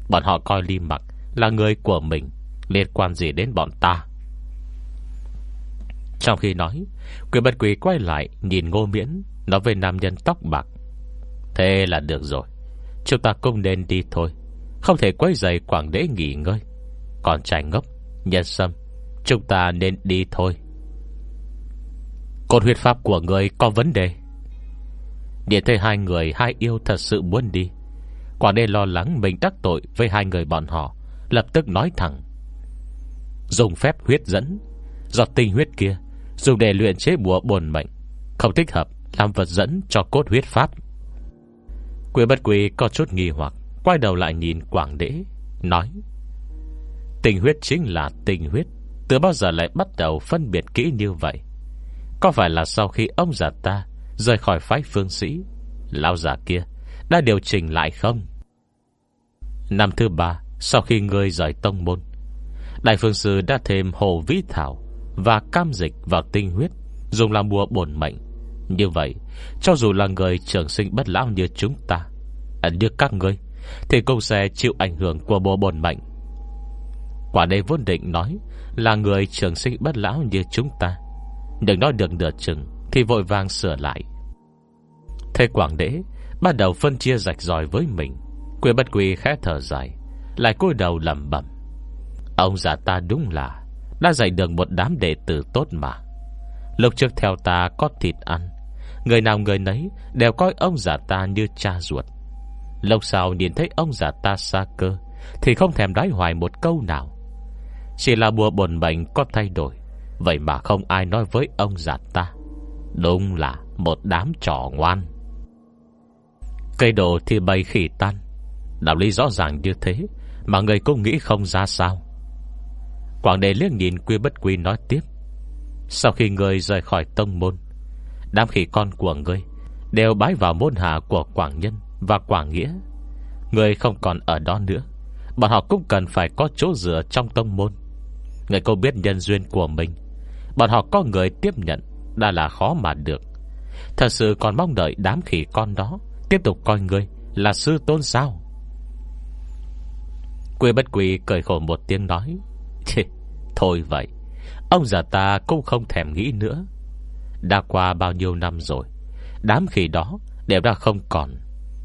Bọn họ coi Ly mặc là người của mình, Liên quan gì đến bọn ta? Trong khi nói Quyền bật quỷ quay lại Nhìn ngô miễn, Nói về nam nhân tóc bạc. Thế là được rồi. Chúng ta cũng nên đi thôi. Không thể quay dày quảng đế nghỉ ngơi. Còn trai ngốc, Nhân sâm, Chúng ta nên đi thôi. Cột huyết pháp của người có vấn đề? Điện thấy hai người, Hai yêu thật sự muốn đi. Quả đê lo lắng mình đắc tội Với hai người bọn họ, Lập tức nói thẳng. Dùng phép huyết dẫn Giọt tinh huyết kia, Dùng để luyện chế bùa buồn mệnh, Không thích hợp làm vật dẫn cho cốt huyết pháp. Quỷ bất quỷ có chút nghi hoặc, Quay đầu lại nhìn quảng đế, Nói, Tình huyết chính là tình huyết, Từ bao giờ lại bắt đầu phân biệt kỹ như vậy? Có phải là sau khi ông già ta Rời khỏi phái phương sĩ, Lão già kia Đã điều chỉnh lại không? Năm thứ ba, Sau khi ngươi rời tông môn, Đại phương sư đã thêm hồ vĩ thảo Và cam dịch vào tinh huyết, Dùng làm bùa bổn mệnh. Như vậy cho dù là người trường sinh bất lão như chúng ta à, Như các ngươi Thì cũng sẽ chịu ảnh hưởng của bùa bồn mạnh. Quả đây vốn định nói Là người trường sinh bất lão như chúng ta Đừng nói được nửa chừng Thì vội vàng sửa lại. Thế Quảng Đế Bắt đầu phân chia rạch ròi với mình Quyền bất quỳ khẽ thở dài Lại cúi đầu lầm bẩm. Ông già ta đúng là Đã dạy được một đám đệ tử tốt mà. Lúc trước theo ta có thịt ăn Người nào người nấy Đều coi ông già ta như cha ruột. Lâu sau nhìn thấy ông già ta xa cơ, Thì không thèm đói hoài một câu nào. Chỉ là bùa bồn bệnh có thay đổi, Vậy mà không ai nói với ông già ta. Đúng là một đám trò ngoan. Cây đồ thì bay khỉ tan. Đạo lý rõ ràng như thế Mà người cũng nghĩ không ra sao. Quảng đề liếc nhìn quy bất quy nói tiếp. Sau khi người rời khỏi tông môn Đám khỉ con của người Đều bái vào môn hạ của Quảng Nhân Và Quảng Nghĩa. Người không còn ở đó nữa. Bọn họ cũng cần phải có chỗ dựa trong tông môn. Người cô biết nhân duyên của mình, Bọn họ có người tiếp nhận Đã là khó mà được. Thật sự còn mong đợi đám khỉ con đó Tiếp tục coi người là sư tôn sao? Quê bất quỳ cười khổ một tiếng nói Thôi vậy, Ông già ta cũng không thèm nghĩ nữa. Đã qua bao nhiêu năm rồi, Đám khỉ đó đều đã không còn.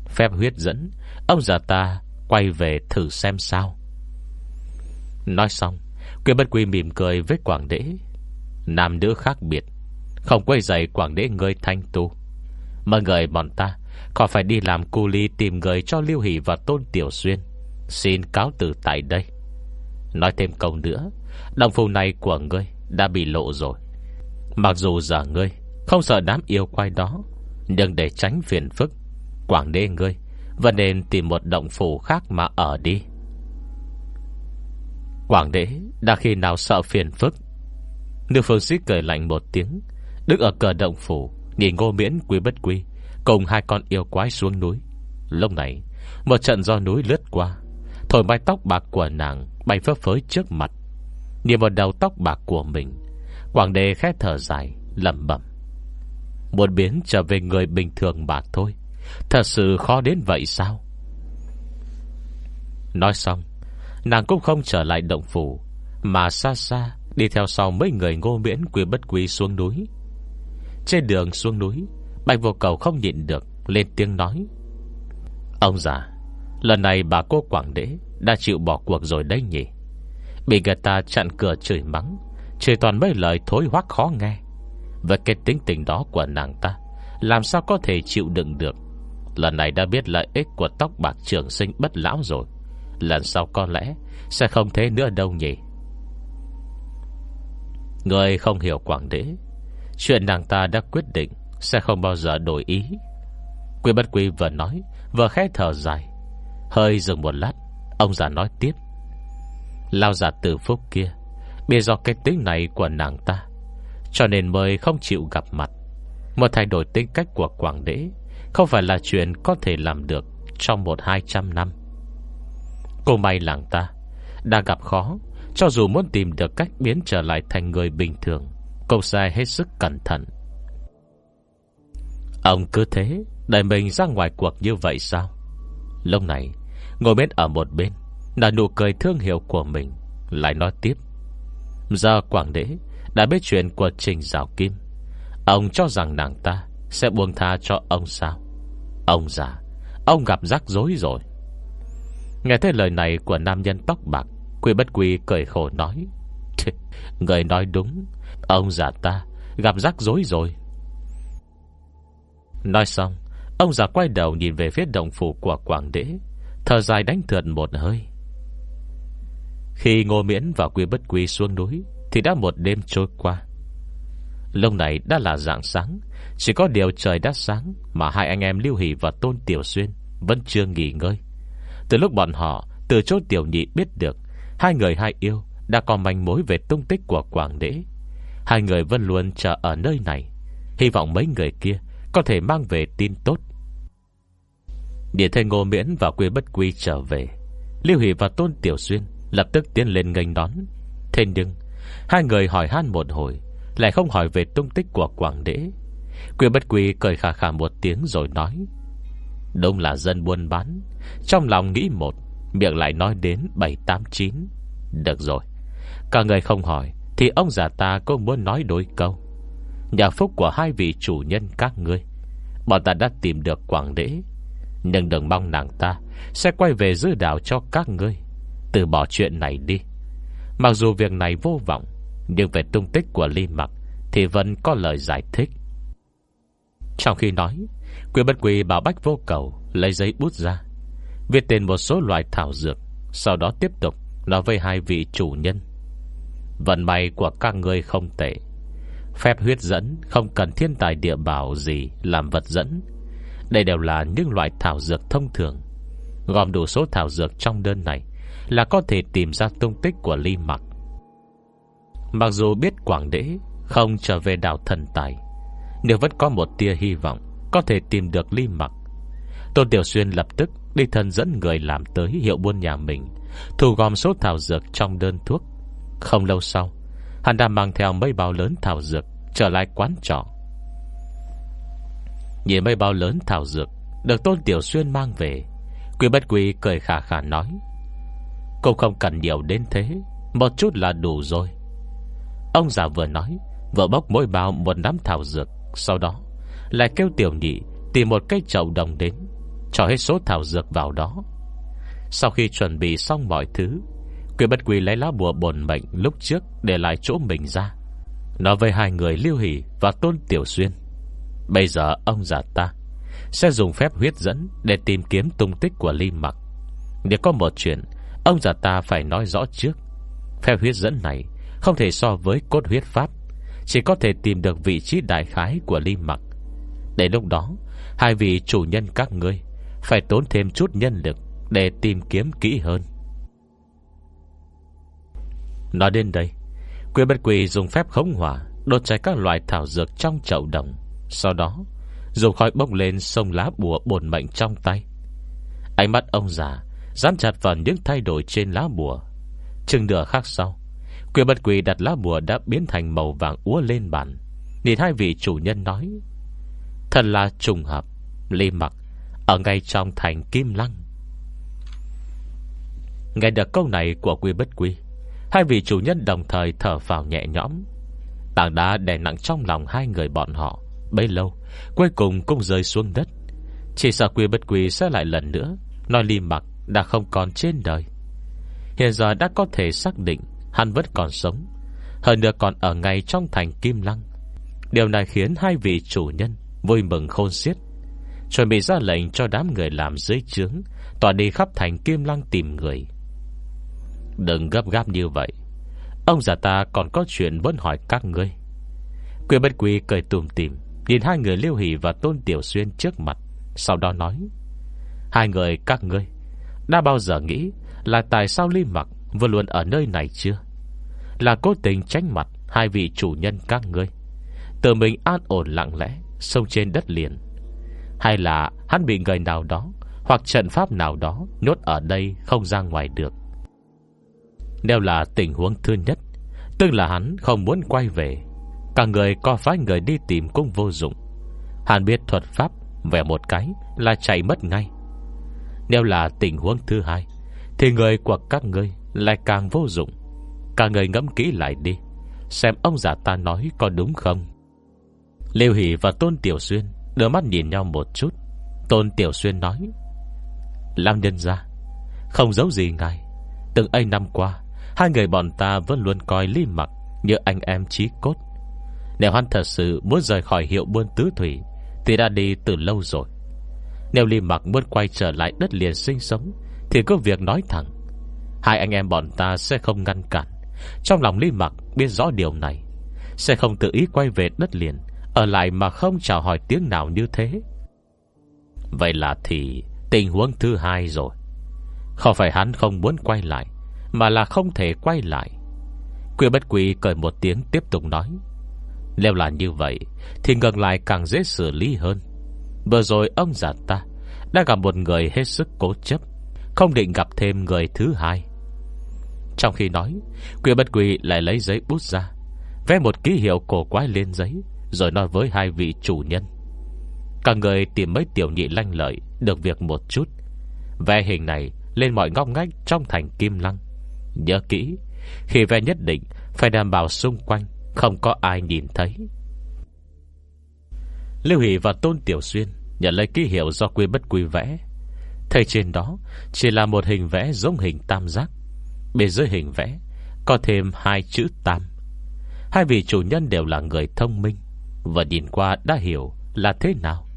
Phép huyết dẫn, Ông già ta quay về thử xem sao. Nói xong, Quyên bất quy mỉm cười với quảng đế. Nam nữ khác biệt, Không quay dày quảng đế ngươi thanh tu. Mọi người bọn ta Còn phải đi làm cu ly tìm người cho Lưu Hỷ và Tôn Tiểu Xuyên? Xin cáo từ tại đây. Nói thêm câu nữa, Đồng phù này của ngươi đã bị lộ rồi. Mặc dù giờ ngươi Không sợ đám yêu quay đó, Nhưng để tránh phiền phức, Quảng đế ngươi và nên tìm một động phủ khác mà ở đi. Quảng đế đã khi nào sợ phiền phức? Nữ phương sĩ cười lạnh một tiếng, Đứng ở cờ động phủ, Nhìn ngô miễn quý bất quý Cùng hai con yêu quái xuống núi. Lúc này, Một trận do núi lướt qua, Thổi mái tóc bạc của nàng Bay phấp phới trước mặt Nhìn vào đầu tóc bạc của mình. Quảng đề khẽ thở dài, lẩm bẩm. Muốn biến trở về người bình thường mà thôi. Thật sự khó đến vậy sao? Nói xong, Nàng cũng không trở lại động phủ, Mà xa xa Đi theo sau mấy người ngô miễn quý bất quý xuống núi. Trên đường xuống núi, Bạch vô cầu không nhịn được, Lên tiếng nói. Ông già, Lần này bà cô Quảng Đế Đã chịu bỏ cuộc rồi đấy nhỉ? Bị người ta chặn cửa chửi mắng chỉ toàn mấy lời thối hoác khó nghe. Và cái tính tình đó của nàng ta, Làm sao có thể chịu đựng được? Lần này đã biết lợi ích của tóc bạc trường sinh bất lão rồi. Lần sau có lẽ Sẽ không thế nữa đâu nhỉ? Người không hiểu quảng đế, Chuyện nàng ta đã quyết định Sẽ không bao giờ đổi ý. Quy bất quy vừa nói, Vừa khẽ thở dài. Hơi dừng một lát, Ông già nói tiếp. Lao giả tử phúc kia Biết do cái tính này của nàng ta, Cho nên mới không chịu gặp mặt. Một thay đổi tính cách của Quảng Đế Không phải là chuyện có thể làm được Trong một hai trăm năm. Cô may làng ta Đã gặp khó, Cho dù muốn tìm được cách biến trở lại thành người bình thường Cô sai hết sức cẩn thận. Ông cứ thế, Đẩy mình ra ngoài cuộc như vậy sao? Lúc này, Ngồi bên ở một bên Là nụ cười thương hiệu của mình, Lại nói tiếp. Giờ Quảng Đế Đã biết chuyện của Trình Giáo Kim, Ông cho rằng nàng ta Sẽ buông tha cho ông sao? Ông già, Ông gặp rắc rối rồi. Nghe thấy lời này của nam nhân tóc bạc, Quy bất quy cười khổ nói Người nói đúng, Ông già ta gặp rắc rối rồi. Nói xong, Ông già quay đầu nhìn về phía đồng phủ của Quảng Đế, Thở dài đánh thượt một hơi. Khi Ngô Miễn và Quy Bất Quy xuống núi, Thì đã một đêm trôi qua. Lúc này đã là dạng sáng, Chỉ có điều trời đã sáng Mà hai anh em Lưu Hỷ và Tôn Tiểu Xuyên Vẫn chưa nghỉ ngơi. Từ lúc bọn họ, từ chỗ Tiểu Nhị biết được, Hai người hai yêu Đã có manh mối về tung tích của Quảng Đế. Hai người vẫn luôn chờ ở nơi này, Hy vọng mấy người kia Có thể mang về tin tốt. Điện thấy Ngô Miễn và Quy Bất Quy trở về, Lưu Hỷ và Tôn Tiểu Xuyên Lập tức tiến lên ngành đón. Thế nhưng, Hai người hỏi han một hồi, Lại không hỏi về tung tích của Quảng Đế. Quy Bất Quy cười khà khà một tiếng rồi nói, Đúng là dân buôn bán, Trong lòng nghĩ một, Miệng lại nói đến 789 Được rồi, Cả người không hỏi Thì ông già ta cũng muốn nói đôi câu? Nhà phúc của hai vị chủ nhân các ngươi, Bọn ta đã tìm được Quảng Đế. Nhưng đừng mong nàng ta Sẽ quay về giữ đảo cho các ngươi. Từ bỏ chuyện này đi. Mặc dù việc này vô vọng, Nhưng về tung tích của Ly Mặc Thì vẫn có lời giải thích. Trong khi nói Quỷ bất quỷ bảo bách vô cầu Lấy giấy bút ra, Viết tên một số loại thảo dược, Sau đó tiếp tục nói với hai vị chủ nhân. Vận may của các ngươi không tệ, Phép huyết dẫn Không cần thiên tài địa bảo gì Làm vật dẫn. Đây đều là những loại thảo dược thông thường, Gom đủ số thảo dược trong đơn này là có thể tìm ra tung tích của ly mặc Mặc dù biết Quảng Đế Không trở về đảo thần tài, Nhưng vẫn có một tia hy vọng Có thể tìm được ly mặc Tôn Tiểu Xuyên lập tức Đi thân dẫn người làm tới hiệu buôn nhà mình, Thu gom số thảo dược trong đơn thuốc. Không lâu sau, Hắn đã mang theo mấy bao lớn thảo dược Trở lại quán trọ. Nhìn mấy bao lớn thảo dược Được Tôn Tiểu Xuyên mang về Quy bất quy cười khả khả nói Cô không cần nhiều đến thế, Một chút là đủ rồi. Ông già vừa nói Vừa bốc mỗi bao một nắm thảo dược, Sau đó lại kêu tiểu nhị Tìm một cây chậu đồng đến, Cho hết số thảo dược vào đó. Sau khi chuẩn bị xong mọi thứ Quyền bất quỳ lấy lá bùa bồn mệnh lúc trước Để lại chỗ mình ra, Nói với hai người Lưu Hỷ và Tôn Tiểu Xuyên, Bây giờ ông già ta Sẽ dùng phép huyết dẫn Để tìm kiếm tung tích của Ly Mặc. Nếu có một chuyện Ông già ta phải nói rõ trước. Phép huyết dẫn này, Không thể so với cốt huyết pháp. Chỉ có thể tìm được vị trí đại khái của Ly Mặc Để lúc đó, Hai vị chủ nhân các ngươi Phải tốn thêm chút nhân lực Để tìm kiếm kỹ hơn. Nói đến đây Quyên bất quỳ dùng phép khống hỏa Đột cháy các loại thảo dược trong chậu đồng. Sau đó, Dùng khói bốc lên sông lá bùa bồn mệnh trong tay. Ánh mắt ông già Dán chặt vào những thay đổi trên lá bùa. Chừng nửa khác sau Quyền bất quỷ đặt lá bùa đã biến thành màu vàng úa lên bàn. Nhìn hai vị chủ nhân nói, Thật là trùng hợp, Lê mặc, Ở ngay trong thành Kim Lăng. Nghe được câu này của quy bất quy Hai vị chủ nhân đồng thời thở vào nhẹ nhõm. Tảng đá đè nặng trong lòng hai người bọn họ. Bấy lâu, Cuối cùng cũng rơi xuống đất. Chỉ sợ quy bất quy sẽ lại lần nữa, Nói ly mặc đã không còn trên đời. Hiện giờ đã có thể xác định Hắn vẫn còn sống, Hơn nữa còn ở ngay trong thành Kim Lăng. Điều này khiến hai vị chủ nhân Vui mừng khôn xiết, Chuẩn bị ra lệnh cho đám người làm dưới trướng Tỏa đi khắp thành Kim Lăng tìm người. Đừng gấp gáp như vậy, Ông già ta còn có chuyện muốn hỏi các ngươi. Quyền bất quy cười tùm tìm, Nhìn hai người Liêu Hỷ và Tôn Tiểu Xuyên trước mặt, Sau đó nói, Hai người, các ngươi đã bao giờ nghĩ Là tại sao Ly Mặc Vừa luôn ở nơi này chưa? Là cố tình tránh mặt Hai vị chủ nhân các ngươi? Tự mình an ổn lặng lẽ Sông trên đất liền? Hay là hắn bị người nào đó Hoặc trận pháp nào đó Nhốt ở đây không ra ngoài được? Nếu là tình huống thứ nhất, Tức là hắn không muốn quay về. Cả người có phái người đi tìm cũng vô dụng. Hắn biết thuật pháp Về một cái là chạy mất ngay. Nếu là tình huống thứ hai, Thì người của các ngươi Lại càng vô dụng. Cả người ngẫm kỹ lại đi, Xem ông già ta nói có đúng không? Liêu Hỷ và Tôn Tiểu Xuyên Đưa mắt nhìn nhau một chút. Tôn Tiểu Xuyên nói Lam nhân ra Không giấu gì ngài. Từng ấy năm qua, Hai người bọn ta vẫn luôn coi Lý Mặc Như anh em chí cốt. Nếu hắn thật sự muốn rời khỏi hiệu buôn tứ thủy, Thì đã đi từ lâu rồi. Nếu Lý Mặc muốn quay trở lại đất liền sinh sống, Thì có việc nói thẳng. Hai anh em bọn ta sẽ không ngăn cản. Trong lòng Lý Mặc biết rõ điều này. Sẽ không tự ý quay về đất liền, Ở lại mà không chào hỏi tiếng nào như thế. Vậy là thì Tình huống thứ hai rồi. Không phải hắn không muốn quay lại, mà là không thể quay lại. Quy bất quỳ cười một tiếng tiếp tục nói. Nếu là như vậy, Thì ngược lại càng dễ xử lý hơn. Vừa rồi ông già ta Đã gặp một người hết sức cố chấp, Không định gặp thêm người thứ hai. Trong khi nói, quỷ bất quỷ lại lấy giấy bút ra, Vẽ một ký hiệu cổ quái lên giấy, Rồi nói với hai vị chủ nhân. Cả người tìm mấy tiểu nhị lanh lợi, Được việc một chút. Vẽ hình này lên mọi ngóc ngách Trong thành Kim Lăng. Nhớ kỹ, Khi vẽ nhất định, Phải đảm bảo xung quanh, Không có ai nhìn thấy. Lưu Hỷ và Tôn Tiểu Xuyên Nhận lấy ký hiệu do quy bất quy vẽ. Thầy trên đó Chỉ là một hình vẽ giống hình tam giác. Bên dưới hình vẽ Có thêm hai chữ tam. Hai vị chủ nhân đều là người thông minh Và nhìn qua đã hiểu là thế nào.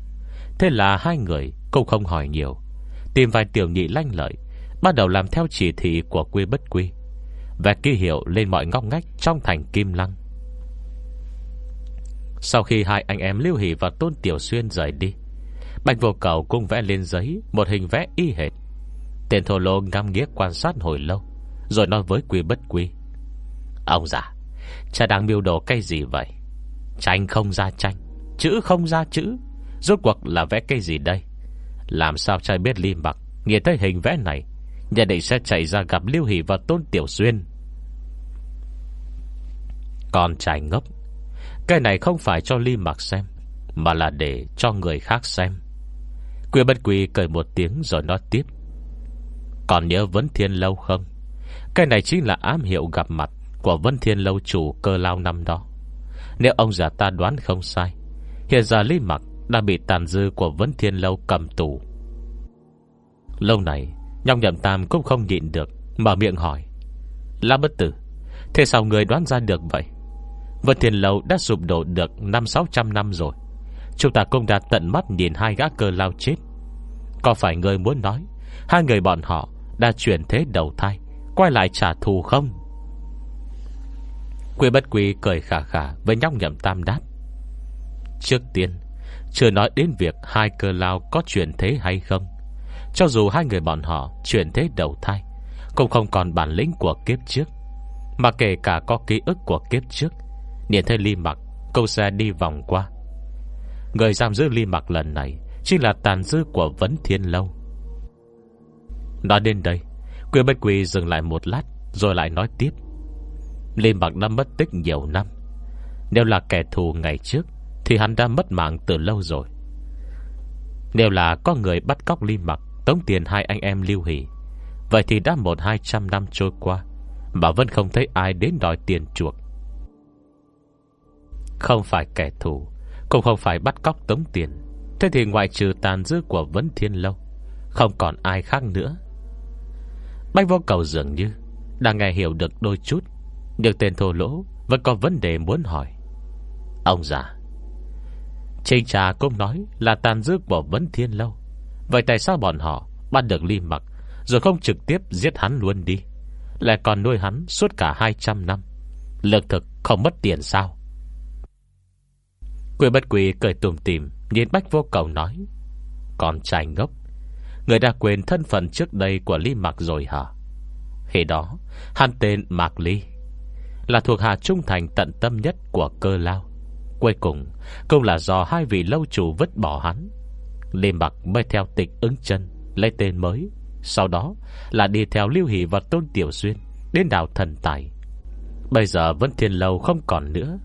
Thế là hai người cũng không hỏi nhiều. Tìm vài tiểu nhị lanh lợi, Bắt đầu làm theo chỉ thị của quy bất quy. Và ký hiệu lên mọi ngóc ngách Trong thành Kim Lăng. Sau khi hai anh em Lưu Hỷ và Tôn Tiểu Xuyên rời đi, Bạch vô cầu cũng vẽ lên giấy Một hình vẽ y hệt. Tên thổ lô ngắm nghĩa quan sát hồi lâu, Rồi nói với quy bất quy, Ông già, Cha đang miêu đồ cây gì vậy? Tranh không ra tranh, Chữ không ra chữ, Rốt cuộc là vẽ cây gì đây? Làm sao trai biết lim bạc Nghe thấy hình vẽ này Nhà định sẽ chạy ra gặp Lưu Hỷ và Tôn Tiểu Xuyên. Con trai ngốc cái này không phải cho Ly Mặc xem, Mà là để cho người khác xem. Quy bất quỳ cười một tiếng rồi nói tiếp. Còn nhớ Vấn Thiên Lâu không? Cái này chính là ám hiệu gặp mặt Của Vân Thiên Lâu chủ cơ lao năm đó. Nếu ông già ta đoán không sai, Hiện giờ Lý Mặc Đã bị tàn dư của Vân Thiên Lâu cầm tù. Lâu này, Nhong nhậm tam cũng không nhịn được, Mở miệng hỏi. La bất tử, Thế sao người đoán ra được vậy? Vân Thiên lầu đã sụp đổ được 5-600 năm rồi. Chúng ta cũng đã tận mắt nhìn hai gã cơ lao chết. Có phải người muốn nói, Hai người bọn họ đã chuyển thế đầu thai, Quay lại trả thù không? Quy bất quy cười khả khả Với nhóc nhậm tam đáp. Trước tiên, Chưa nói đến việc hai cơ lao có chuyển thế hay không. Cho dù hai người bọn họ Chuyển thế đầu thai, Cũng không còn bản lĩnh của kiếp trước. Mà kể cả có ký ức của kiếp trước Nhìn thấy ly mặc Câu xe đi vòng qua. Người giam giữ ly mặc lần này Chính là tàn dư của Vấn Thiên Lâu. Đã đến đây Quyên Bách Quỳ dừng lại một lát, Rồi lại nói tiếp. Ly mặc đã mất tích nhiều năm. Nếu là kẻ thù ngày trước, Thì hắn đã mất mạng từ lâu rồi. Nếu là có người bắt cóc ly mặc Tống tiền hai anh em lưu hỷ, Vậy thì đã một hai trăm năm trôi qua, Mà vẫn không thấy ai đến đòi tiền chuộc. Không phải kẻ thù, Cũng không phải bắt cóc tống tiền. Thế thì ngoại trừ tàn dư của Vấn Thiên Lâu, Không còn ai khác nữa. Bách vô cầu dường như Đang nghe hiểu được đôi chút được tên thô lỗ Vẫn có vấn đề muốn hỏi. Ông già Trình trà cũng nói là tàn dư của Vấn Thiên Lâu. Vậy tại sao bọn họ Bắt được ly mặc Rồi không trực tiếp giết hắn luôn đi? Lại còn nuôi hắn suốt cả 200 năm, Lương thực không mất tiền sao? Quy bất quỷ cười tùm tìm Nhìn Bách vô cầu nói Còn trai ngốc, Người đã quên thân phận trước đây của Lý Mạc rồi hả? Khi đó, Hắn tên Mạc Lý, Là thuộc hạ trung thành tận tâm nhất của cơ lao. Cuối cùng, Cũng là do hai vị lâu chủ vứt bỏ hắn, Lý Mạc mới theo tịch ứng chân, Lấy tên mới, Sau đó là đi theo Lưu Hỷ và Tôn Tiểu Xuyên Đến đảo thần tài. Bây giờ vẫn thiên lâu không còn nữa,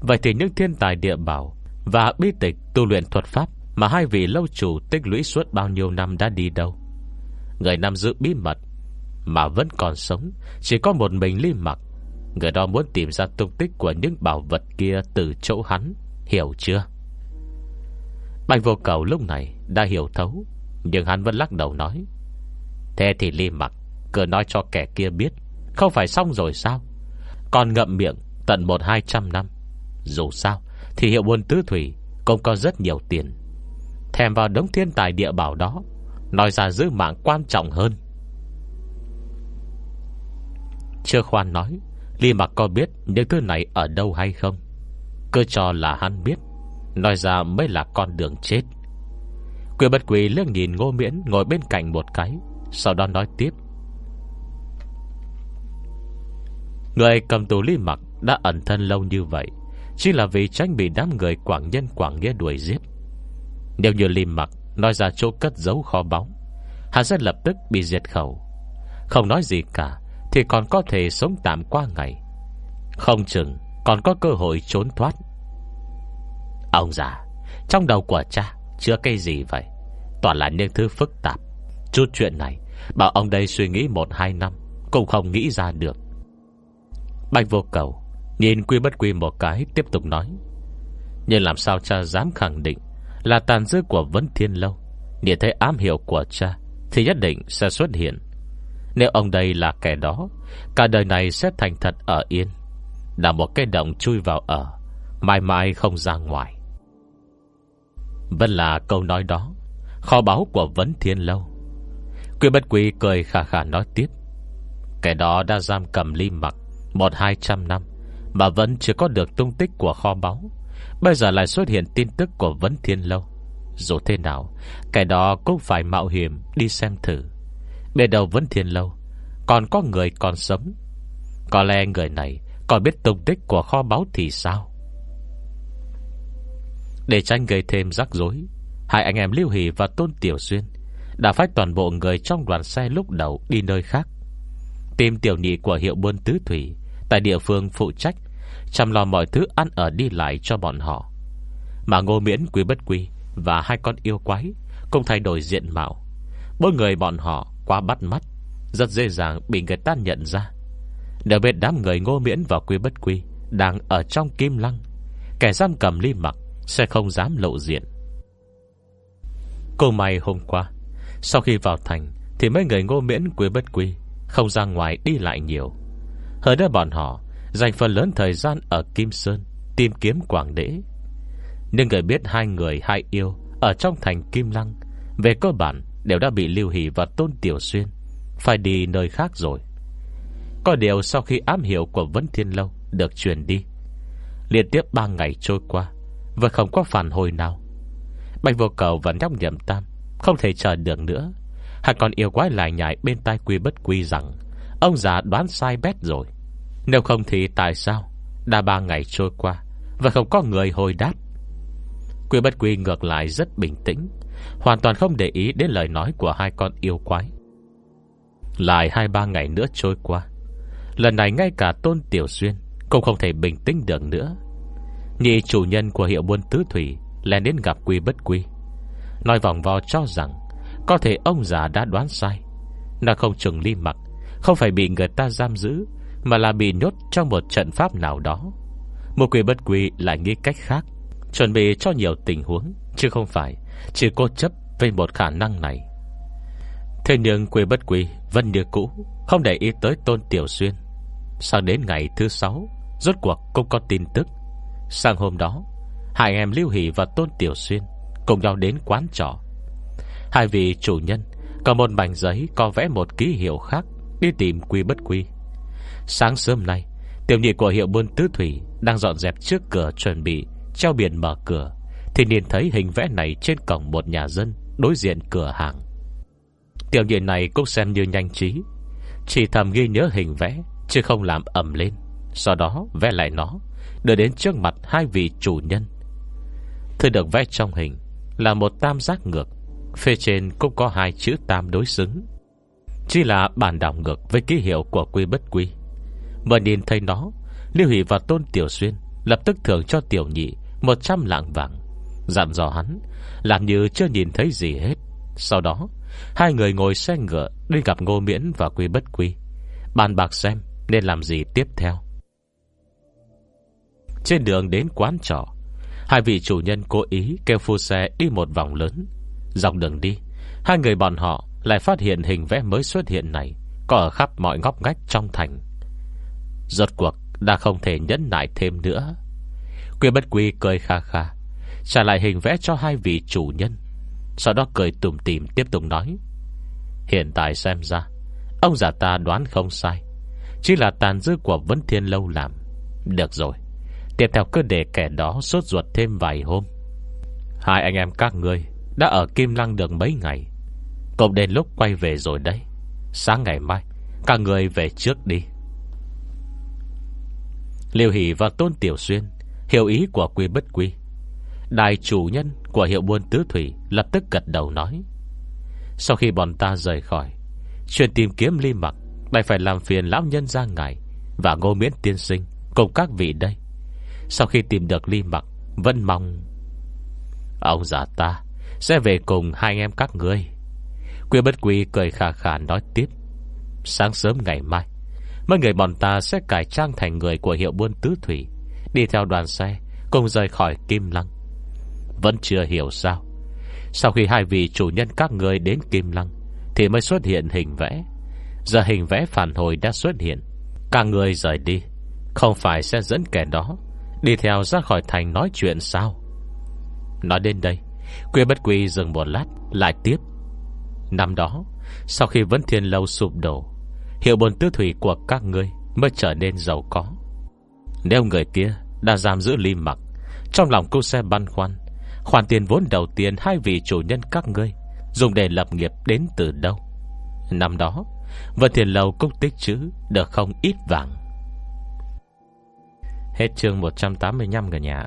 Vậy thì những thiên tài địa bảo và bí tịch tu luyện thuật pháp Mà hai vị lâu chủ tích lũy suốt bao nhiêu năm đã đi đâu. Người nam giữ bí mật Mà vẫn còn sống, Chỉ có một mình Lý Mặc Người đó muốn tìm ra tung tích của những bảo vật kia Từ chỗ hắn, Hiểu chưa? Bạch vô cầu lúc này đã hiểu thấu, Nhưng hắn vẫn lắc đầu nói, Thế thì Lý Mặc Cứ nói cho kẻ kia biết, Không phải xong rồi sao? Còn ngậm miệng tận một hai trăm năm, Dù sao thì hiệu buôn tứ thủy Cũng có rất nhiều tiền. Thèm vào đống thiên tài địa bảo đó, Nói ra giữ mạng quan trọng hơn. Chưa khoan nói, Ly Mạc có biết những thứ này ở đâu hay không? Cứ cho là hắn biết, Nói ra mới là con đường chết. Quyền bất quỷ lương nhìn ngô miễn Ngồi bên cạnh một cái, Sau đó nói tiếp, Người cầm tù Ly Mạc Đã ẩn thân lâu như vậy chỉ là vì tránh bị đám người quảng nhân quảng nghĩa đuổi giết. Nếu như Lim Mặc Nói ra chỗ cất giấu kho báu, Hắn sẽ lập tức bị diệt khẩu. Không nói gì cả, Thì còn có thể sống tạm qua ngày. Không chừng còn có cơ hội trốn thoát. Ông già, Trong đầu của cha Chưa cây gì vậy? Toàn là những thứ phức tạp. Chút chuyện này, Bảo ông đây suy nghĩ một hai năm, Cũng không nghĩ ra được. Bạch vô cầu Nhìn quy bất quy một cái, Tiếp tục nói. Nhưng làm sao cha dám khẳng định Là tàn dư của Vấn Thiên Lâu? Nhìn thấy ám hiệu của cha, Thì nhất định sẽ xuất hiện. Nếu ông đây là kẻ đó, Cả đời này sẽ thành thật ở yên. Là một cái động chui vào ở Mai mai không ra ngoài. Vẫn là câu nói đó, Kho báu của Vấn Thiên Lâu. Quy bất quy cười khả khả nói tiếp. Kẻ đó đã giam cầm ly mặc Một hai trăm năm. Mà vẫn chưa có được tung tích của kho báu. Bây giờ lại xuất hiện tin tức của Vấn Thiên Lâu. Dù thế nào Cái đó cũng phải mạo hiểm đi xem thử. Bề đầu Vấn Thiên Lâu, Còn có người còn sống. Có lẽ người này Còn biết tung tích của kho báu thì sao? Để tránh gây thêm rắc rối, Hai anh em Lưu Hỷ và Tôn Tiểu Xuyên Đã phách toàn bộ người trong đoàn xe lúc đầu Đi nơi khác, Tìm tiểu nhị của hiệu buôn tứ thủy Tại địa phương phụ trách, Chăm lo mọi thứ ăn ở đi lại cho bọn họ. Mà ngô miễn quý bất quý Và hai con yêu quái Cũng thay đổi diện mạo. Mỗi người bọn họ quá bắt mắt, Rất dễ dàng bị người ta nhận ra. Đều biết đám người ngô miễn và quý bất quý Đang ở trong kim lăng. Kẻ giam cầm ly mặc Sẽ không dám lộ diện. Cô may hôm qua, Sau khi vào thành Thì mấy người ngô miễn quý bất quý Không ra ngoài đi lại nhiều. Hơn nữa bọn họ, Dành phần lớn thời gian ở Kim Sơn, Tìm kiếm Quảng Đế. Nhưng người biết hai người, hai yêu, Ở trong thành Kim Lăng, Về cơ bản đều đã bị Lưu Hỷ và Tôn Tiểu Xuyên Phải đi nơi khác rồi. Có điều sau khi ám hiệu của Vấn Thiên Lâu Được truyền đi, Liên tiếp 3 ngày trôi qua Và không có phản hồi nào. Bạch vô cầu và nhóc nhậm tam, Không thể chờ được nữa. Hắn còn yêu quái lại nhảy bên tai quy bất quy rằng, Ông già đoán sai bét rồi. Nếu không thì tại sao? Đã ba ngày trôi qua Và không có người hồi đáp. Quy bất quy ngược lại rất bình tĩnh, Hoàn toàn không để ý đến lời nói Của hai con yêu quái. Lại hai ba ngày nữa trôi qua, Lần này ngay cả Tôn Tiểu Xuyên Cũng không thể bình tĩnh được nữa. Nhị chủ nhân của hiệu buôn tứ thủy Lèn đến gặp quy bất quy, Nói vòng vo cho rằng Có thể ông già đã đoán sai. Nó không chừng ly mặc Không phải bị người ta giam giữ mà là bị nhốt trong một trận pháp nào đó. Một quỷ bất quy lại nghĩ cách khác, Chuẩn bị cho nhiều tình huống, Chứ không phải Chỉ cố chấp về một khả năng này. Thế nhưng quỷ bất quy Vẫn như cũ, Không để ý tới tôn tiểu xuyên. Sang đến ngày thứ sáu, Rốt cuộc cũng có tin tức. Sang hôm đó, Hai em Lưu Hỷ và Tôn Tiểu Xuyên Cùng nhau đến quán trọ. Hai vị chủ nhân Có một mảnh giấy có vẽ một ký hiệu khác Đi tìm quy bất quy. Sáng sớm nay, Tiểu nhị của hiệu buôn tứ thủy Đang dọn dẹp trước cửa chuẩn bị Treo biển mở cửa, Thì nhìn thấy hình vẽ này trên cổng một nhà dân Đối diện cửa hàng. Tiểu nhị này cũng xem như nhanh trí, Chỉ thầm ghi nhớ hình vẽ, Chứ không làm ẩm lên. Sau đó, vẽ lại nó, Đưa đến trước mặt hai vị chủ nhân. Thư được vẽ trong hình Là một tam giác ngược, Phía trên cũng có hai chữ tam đối xứng. Chỉ là bản đảo ngược Với ký hiệu của quy bất quy. Vừa nhìn thấy nó Lưu Hỷ và Tôn Tiểu Xuyên Lập tức thưởng cho Tiểu Nhị 100 lạng vàng. Dặn dò hắn, Làm như chưa nhìn thấy gì hết. Sau đó, Hai người ngồi xe ngựa Đi gặp Ngô Miễn và Quy Bất Quy. Bàn bạc xem nên làm gì tiếp theo. Trên đường đến quán trọ, Hai vị chủ nhân cố ý kêu phu xe đi một vòng lớn. Dọc đường đi, Hai người bọn họ lại phát hiện hình vẽ mới xuất hiện này Có ở khắp mọi ngóc ngách trong thành. Rốt cuộc, đã không thể nhẫn nại thêm nữa. Quyên bất quy cười kha kha, Trả lại hình vẽ cho hai vị chủ nhân. Sau đó cười tùm tìm tiếp tục nói, Hiện tại xem ra, Ông già ta đoán không sai. Chỉ là tàn dư của Vấn Thiên Lâu làm. Được rồi, Tiếp theo cứ để kẻ đó sốt ruột thêm vài hôm. Hai anh em các ngươi Đã ở Kim Lăng được mấy ngày? Cũng đến lúc quay về rồi đấy. Sáng ngày mai, Các người về trước đi. Liêu Hỷ và Tôn Tiểu Xuyên, Hiểu ý của Quy Bất Quy. Đại chủ nhân của hiệu buôn tứ thủy Lập tức gật đầu nói, Sau khi bọn ta rời khỏi Chuyện tìm kiếm ly mặc Lại phải làm phiền lão nhân ra ngài Và ngô miễn tiên sinh Cùng các vị đây. Sau khi tìm được ly mặc Vẫn mong Ông già ta Sẽ về cùng hai anh em các ngươi. Quyên bất quy cười khà khà nói tiếp, Sáng sớm ngày mai Mấy người bọn ta sẽ cải trang thành người Của hiệu buôn tứ thủy, Đi theo đoàn xe, Cùng rời khỏi Kim Lăng. Vẫn chưa hiểu sao, Sau khi hai vị chủ nhân các người đến Kim Lăng, Thì mới xuất hiện hình vẽ. Giờ hình vẽ phản hồi đã xuất hiện. Các người rời đi, Không phải sẽ dẫn kẻ đó Đi theo ra khỏi thành nói chuyện sao? Nói đến đây, Quy bất quy dừng một lát, Lại tiếp. Năm đó, Sau khi vấn thiên lâu sụp đổ Hiệu bồn tư thủy của các ngươi Mới trở nên giàu có. Nếu người kia đã giam giữ ly mặc Trong lòng cô xe băn khoăn. Khoản tiền vốn đầu tiên Hai vị chủ nhân các ngươi Dùng để lập nghiệp đến từ đâu? Năm đó, Vân Thiền lầu cũng tích chữ Được không ít vàng. Hết chương 185 cả nhà.